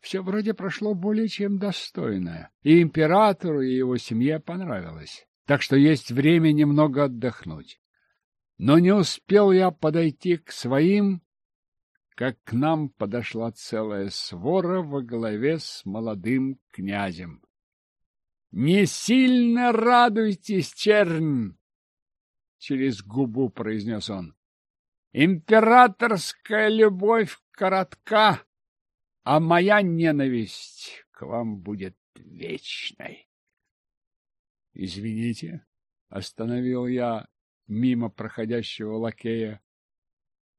Все вроде прошло более чем достойно, и императору и его семье понравилось, так что есть время немного отдохнуть. Но не успел я подойти к своим, как к нам подошла целая свора во главе с молодым князем. Не сильно радуйтесь, чернь! Через губу произнес он. Императорская любовь коротка, а моя ненависть к вам будет вечной. Извините, остановил я мимо проходящего лакея.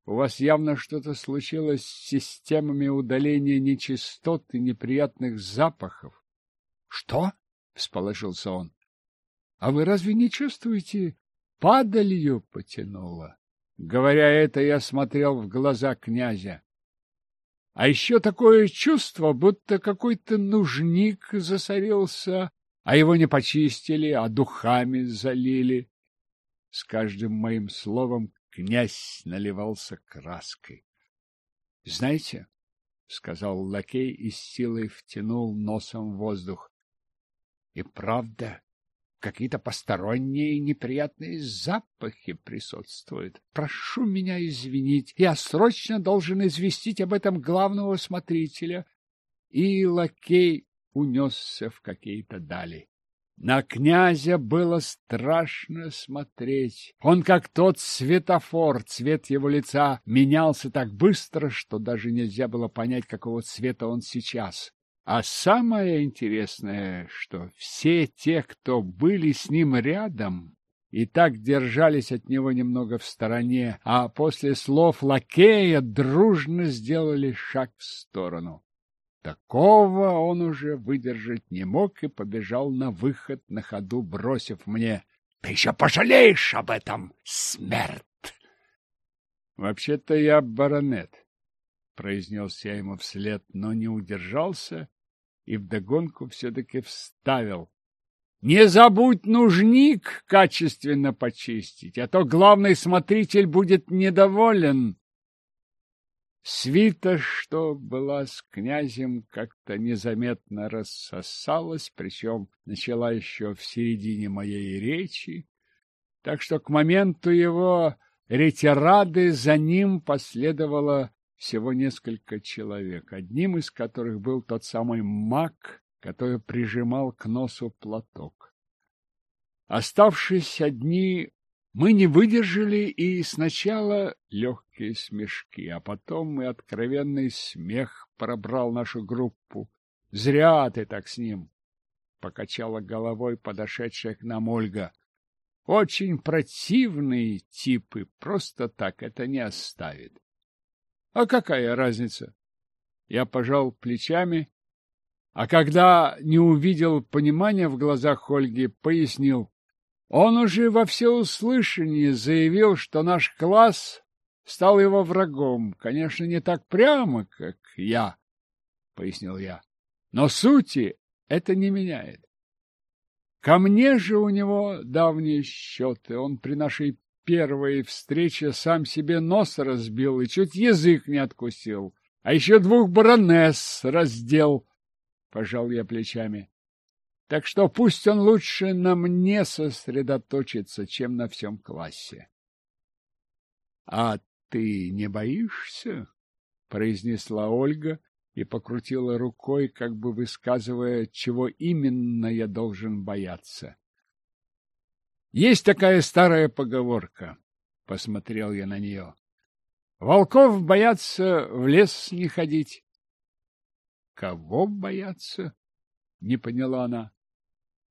У вас явно что-то случилось с системами удаления нечистот и неприятных запахов. — Что? — всполошился он. — А вы разве не чувствуете? Падалью потянуло. Говоря это, я смотрел в глаза князя. А еще такое чувство, будто какой-то нужник засорился, а его не почистили, а духами залили. С каждым моим словом Князь наливался краской. — Знаете, — сказал лакей и с силой втянул носом воздух, — и правда, какие-то посторонние неприятные запахи присутствуют. Прошу меня извинить, я срочно должен известить об этом главного смотрителя. И лакей унесся в какие-то дали. На князя было страшно смотреть. Он, как тот светофор, цвет его лица менялся так быстро, что даже нельзя было понять, какого цвета он сейчас. А самое интересное, что все те, кто были с ним рядом, и так держались от него немного в стороне, а после слов лакея дружно сделали шаг в сторону. Такого он уже выдержать не мог и побежал на выход на ходу, бросив мне «Ты еще пожалеешь об этом, смерть!» «Вообще-то я баронет», — произнес я ему вслед, но не удержался и вдогонку все-таки вставил. «Не забудь нужник качественно почистить, а то главный смотритель будет недоволен». Свита, что была с князем, как-то незаметно рассосалась, причем начала еще в середине моей речи, так что к моменту его ретирады за ним последовало всего несколько человек, одним из которых был тот самый маг, который прижимал к носу платок. Оставшись одни, мы не выдержали и сначала легкие смешки, а потом и откровенный смех пробрал нашу группу. Зря ты так с ним, — покачала головой подошедшая к нам Ольга. Очень противные типы, просто так это не оставит. А какая разница? Я пожал плечами, а когда не увидел понимания в глазах Ольги, пояснил. Он уже во всеуслышание заявил, что наш класс стал его врагом. Конечно, не так прямо, как я, — пояснил я. Но сути это не меняет. Ко мне же у него давние счеты. Он при нашей первой встрече сам себе нос разбил и чуть язык не откусил. А еще двух баронесс раздел. Пожал я плечами. Так что пусть он лучше на мне сосредоточится, чем на всем классе. — А ты не боишься? — произнесла Ольга и покрутила рукой, как бы высказывая, чего именно я должен бояться. — Есть такая старая поговорка, — посмотрел я на нее. — Волков боятся в лес не ходить. — Кого боятся? — не поняла она.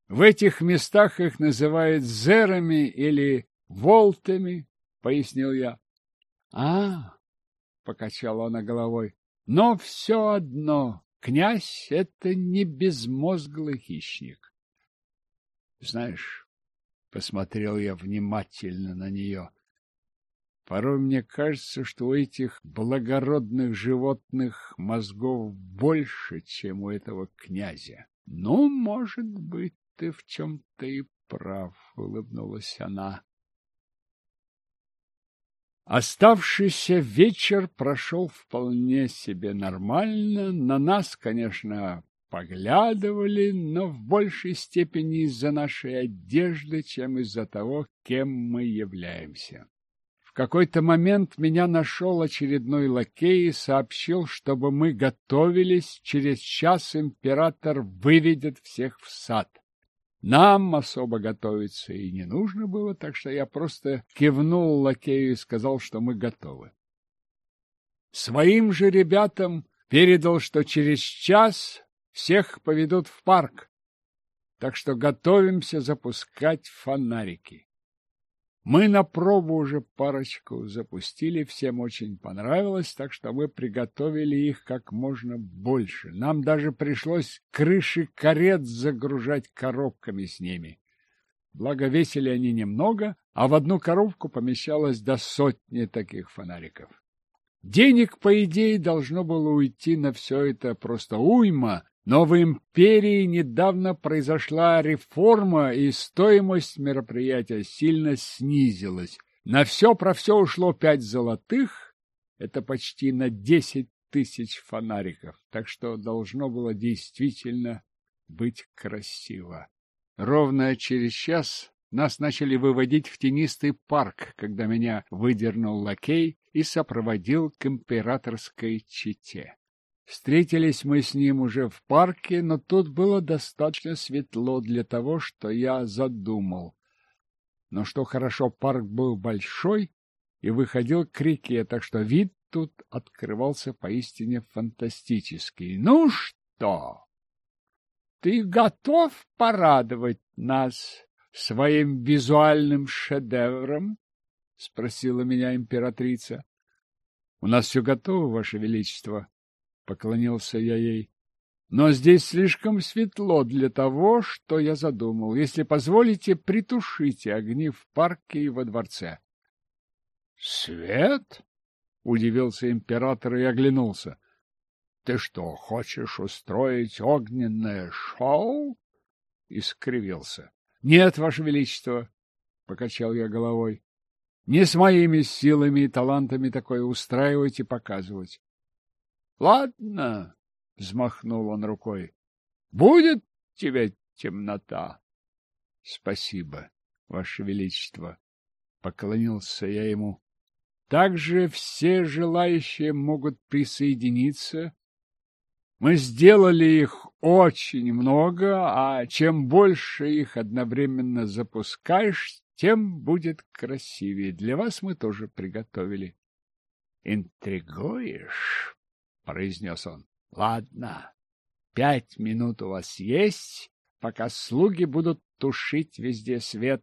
В этих местах их называют зерами или волтами, — пояснил я. — А, — покачала она головой, — но все одно, князь — это не безмозглый хищник. Знаешь, — посмотрел я внимательно на нее, — порой мне кажется, что у этих благородных животных мозгов больше, чем у этого князя. Ну, может быть, ты в чем-то и прав, — улыбнулась она. Оставшийся вечер прошел вполне себе нормально. На нас, конечно, поглядывали, но в большей степени из-за нашей одежды, чем из-за того, кем мы являемся. В какой-то момент меня нашел очередной лакей и сообщил, чтобы мы готовились, через час император выведет всех в сад. Нам особо готовиться и не нужно было, так что я просто кивнул лакею и сказал, что мы готовы. Своим же ребятам передал, что через час всех поведут в парк, так что готовимся запускать фонарики. Мы на пробу уже парочку запустили, всем очень понравилось, так что мы приготовили их как можно больше. Нам даже пришлось крыши карет загружать коробками с ними. Благо весили они немного, а в одну коробку помещалось до сотни таких фонариков. Денег, по идее, должно было уйти на все это просто уйма, но в империи недавно произошла реформа, и стоимость мероприятия сильно снизилась. На все про все ушло пять золотых, это почти на десять тысяч фонариков, так что должно было действительно быть красиво. Ровно через час нас начали выводить в тенистый парк, когда меня выдернул лакей и сопроводил к императорской чете. Встретились мы с ним уже в парке, но тут было достаточно светло для того, что я задумал. Но что хорошо, парк был большой и выходил к реке, так что вид тут открывался поистине фантастический. Ну что, ты готов порадовать нас своим визуальным шедевром? — спросила меня императрица. — У нас все готово, Ваше Величество, поклонился я ей. Но здесь слишком светло для того, что я задумал. Если позволите, притушите огни в парке и во дворце. Свет? Удивился император и оглянулся. Ты что, хочешь устроить огненное шоу? И скривился. Нет, ваше величество, покачал я головой. Не с моими силами и талантами такое устраивать и показывать. — Ладно, — взмахнул он рукой, — будет тебе темнота. — Спасибо, Ваше Величество, — поклонился я ему. — Также все желающие могут присоединиться. Мы сделали их очень много, а чем больше их одновременно запускаешь, тем будет красивее. Для вас мы тоже приготовили. — Интригуешь? Произнес он. — Ладно, пять минут у вас есть, пока слуги будут тушить везде свет,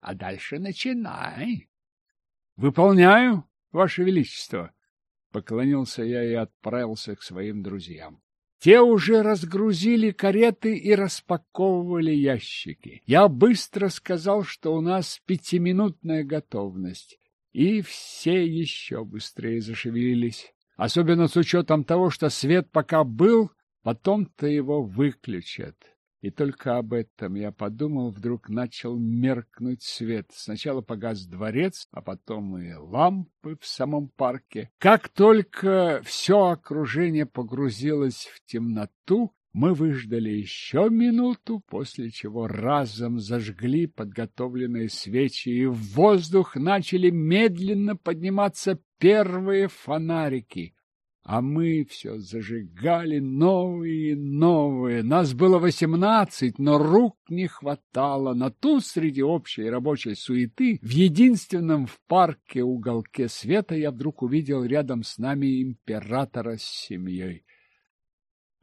а дальше начинай. — Выполняю, Ваше Величество! — поклонился я и отправился к своим друзьям. Те уже разгрузили кареты и распаковывали ящики. Я быстро сказал, что у нас пятиминутная готовность, и все еще быстрее зашевелились особенно с учетом того, что свет пока был, потом-то его выключат. И только об этом я подумал, вдруг начал меркнуть свет. Сначала погас дворец, а потом и лампы в самом парке. Как только все окружение погрузилось в темноту, мы выждали еще минуту, после чего разом зажгли подготовленные свечи, и в воздух начали медленно подниматься первые фонарики. А мы все зажигали новые и новые. Нас было восемнадцать, но рук не хватало. На ту среди общей рабочей суеты в единственном в парке уголке света я вдруг увидел рядом с нами императора с семьей.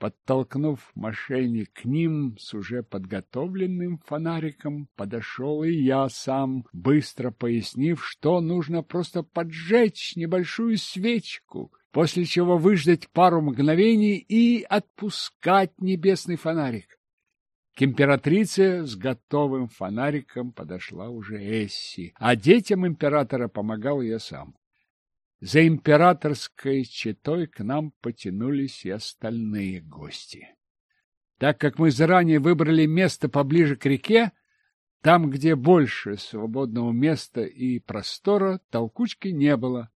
Подтолкнув мошенник к ним с уже подготовленным фонариком, подошел и я сам, быстро пояснив, что нужно просто поджечь небольшую свечку, после чего выждать пару мгновений и отпускать небесный фонарик. К императрице с готовым фонариком подошла уже Эсси, а детям императора помогал я сам. За императорской четой к нам потянулись и остальные гости. Так как мы заранее выбрали место поближе к реке, там, где больше свободного места и простора, толкучки не было.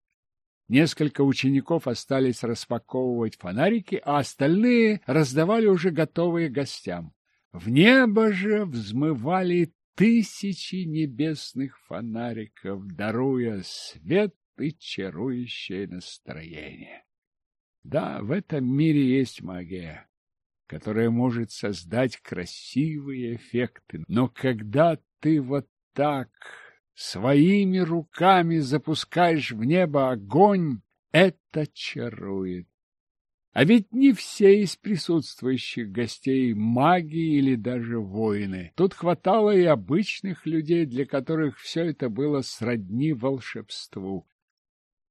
Несколько учеников остались распаковывать фонарики, а остальные раздавали уже готовые гостям. В небо же взмывали тысячи небесных фонариков, даруя свет и чарующее настроение. Да, в этом мире есть магия. которая может создать красивые эффекты. Но когда ты вот так своими руками запускаешь в небо огонь, это чарует. А ведь не все из присутствующих гостей маги или даже воины. Тут хватало и обычных людей, для которых все это было сродни волшебству.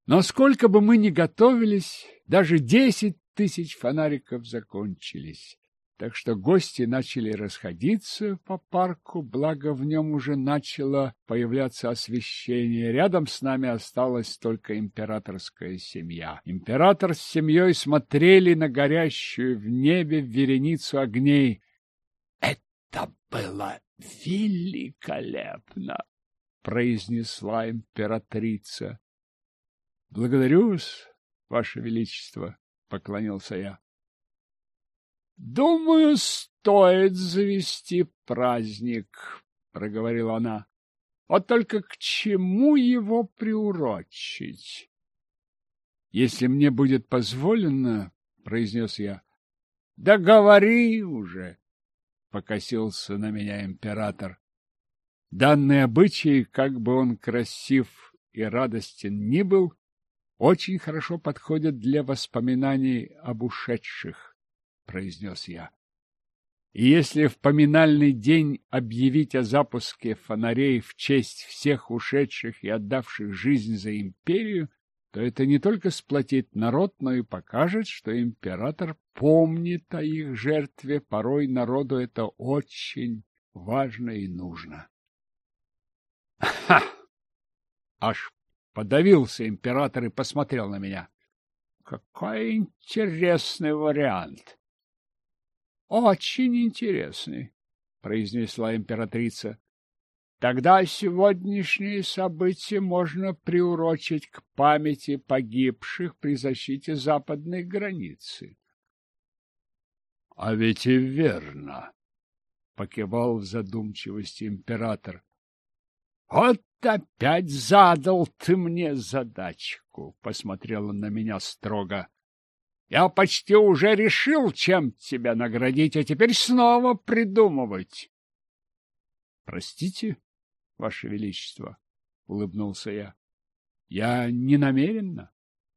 Но сколько бы мы ни готовились, даже десять тысяч фонариков закончились так что гости начали расходиться по парку, благо в нем уже начало появляться освещение. Рядом с нами осталась только императорская семья. Император с семьей смотрели на горящую в небе вереницу огней. «Это было великолепно!» — произнесла императрица. «Благодарю-с, Ваше Величество!» — поклонился я. Думаю, стоит завести праздник, проговорила она. Вот только к чему его приурочить? Если мне будет позволено, произнес я. Да говори уже, покосился на меня император. Данный обычай, как бы он красив и радостен ни был, очень хорошо подходит для воспоминаний об ушедших. — произнес я. И если в поминальный день объявить о запуске фонарей в честь всех ушедших и отдавших жизнь за империю, то это не только сплотит народ, но и покажет, что император помнит о их жертве. Порой народу это очень важно и нужно. Ха! Аж подавился император и посмотрел на меня. Какой интересный вариант! Очень интересный, произнесла императрица. Тогда сегодняшние события можно приурочить к памяти погибших при защите западной границы. — А ведь и верно, — покивал в задумчивости император. — Вот опять задал ты мне задачку, — посмотрел он на меня строго. Я почти уже решил, чем тебя наградить, а теперь снова придумывать. — Простите, Ваше Величество, — улыбнулся я. — Я не намеренно.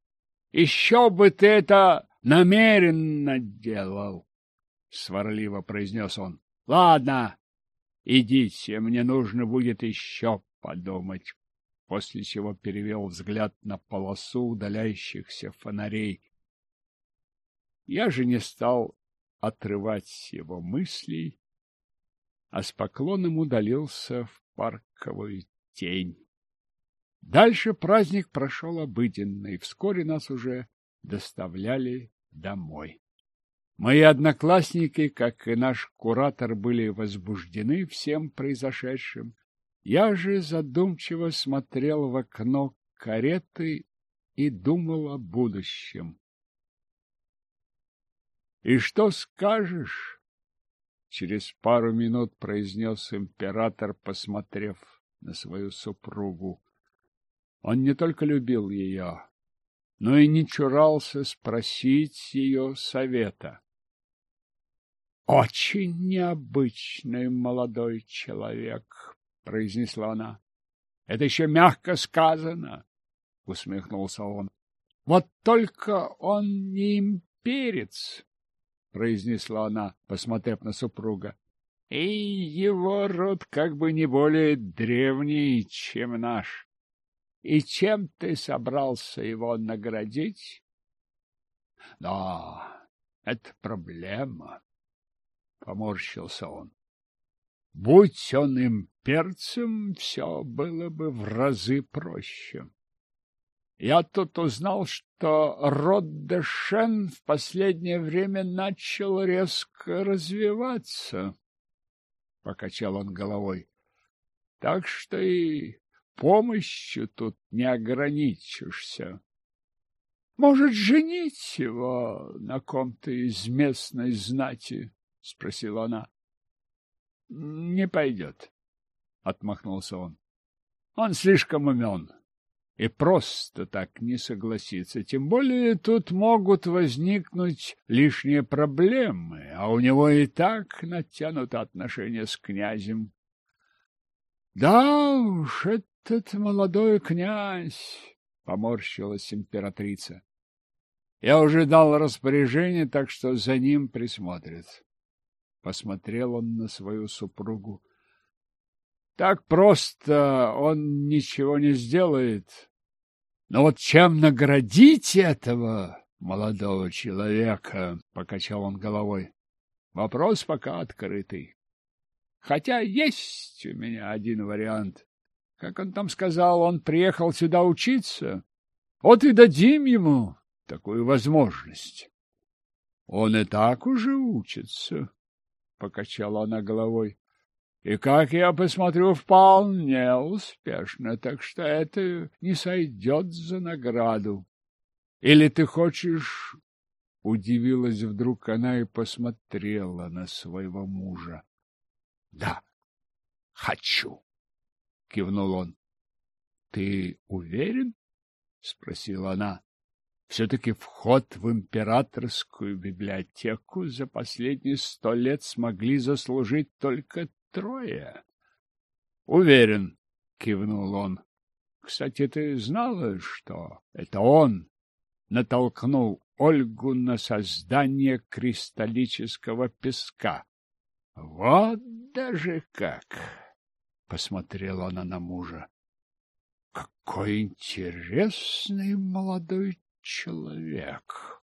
— Еще бы ты это намеренно делал, — сварливо произнес он. — Ладно, идите, мне нужно будет еще подумать. После чего перевел взгляд на полосу удаляющихся фонарей. Я же не стал отрывать его мыслей, а с поклоном удалился в парковую тень. Дальше праздник прошел обыденно, и вскоре нас уже доставляли домой. Мои одноклассники, как и наш куратор, были возбуждены всем произошедшим. Я же задумчиво смотрел в окно кареты и думал о будущем. И что скажешь? Через пару минут произнес император, посмотрев на свою супругу. Он не только любил ее, но и не чурался спросить ее совета. «Очень необычный молодой человек», — произнесла она. «Это еще мягко сказано», — усмехнулся он. «Вот только он не имперец, произнесла она, посмотрев на супруга. И его род как бы не более древний, чем наш. И чем ты собрался его наградить? Да, это проблема, поморщился он. Будь он имперцем, все было бы в разы проще. Я тут узнал, что род Дэшен в последнее время начал резко развиваться. Покачал он головой. Так что и помощью тут не ограничишься. Может, женить его на ком-то из местной знати? — спросила она. — Не пойдет, — отмахнулся он. — Он слишком умен. и просто так не согласится. Тем более тут могут возникнуть лишние проблемы, а у него и так натянуты отношения с князем. Да уж, этот молодой князь, — поморщилась императрица. Я уже дал распоряжение, так что за ним присмотрят. Посмотрел он на свою супругу. Так просто он ничего не сделает. Но вот чем наградить этого молодого человека, покачал он головой. Вопрос пока открытый. Хотя есть у меня один вариант. Как он там сказал, он приехал сюда учиться. Вот и дадим ему такую возможность. Он и так уже учится, — покачала она головой. И, как я посмотрю, вполне успешно, так что это не сойдет за награду. Или ты хочешь... Удивилась вдруг она и посмотрела на своего мужа. — Да, хочу, — кивнул он. — Ты уверен? — спросила она. — Все-таки вход в императорскую библиотеку за последние сто лет смогли заслужить только трое. — Уверен, — кивнул он. — Кстати, ты знала, что это он натолкнул Ольгу на создание кристаллического песка? — Вот даже как! — посмотрела она на мужа. — Какой интересный молодой человек!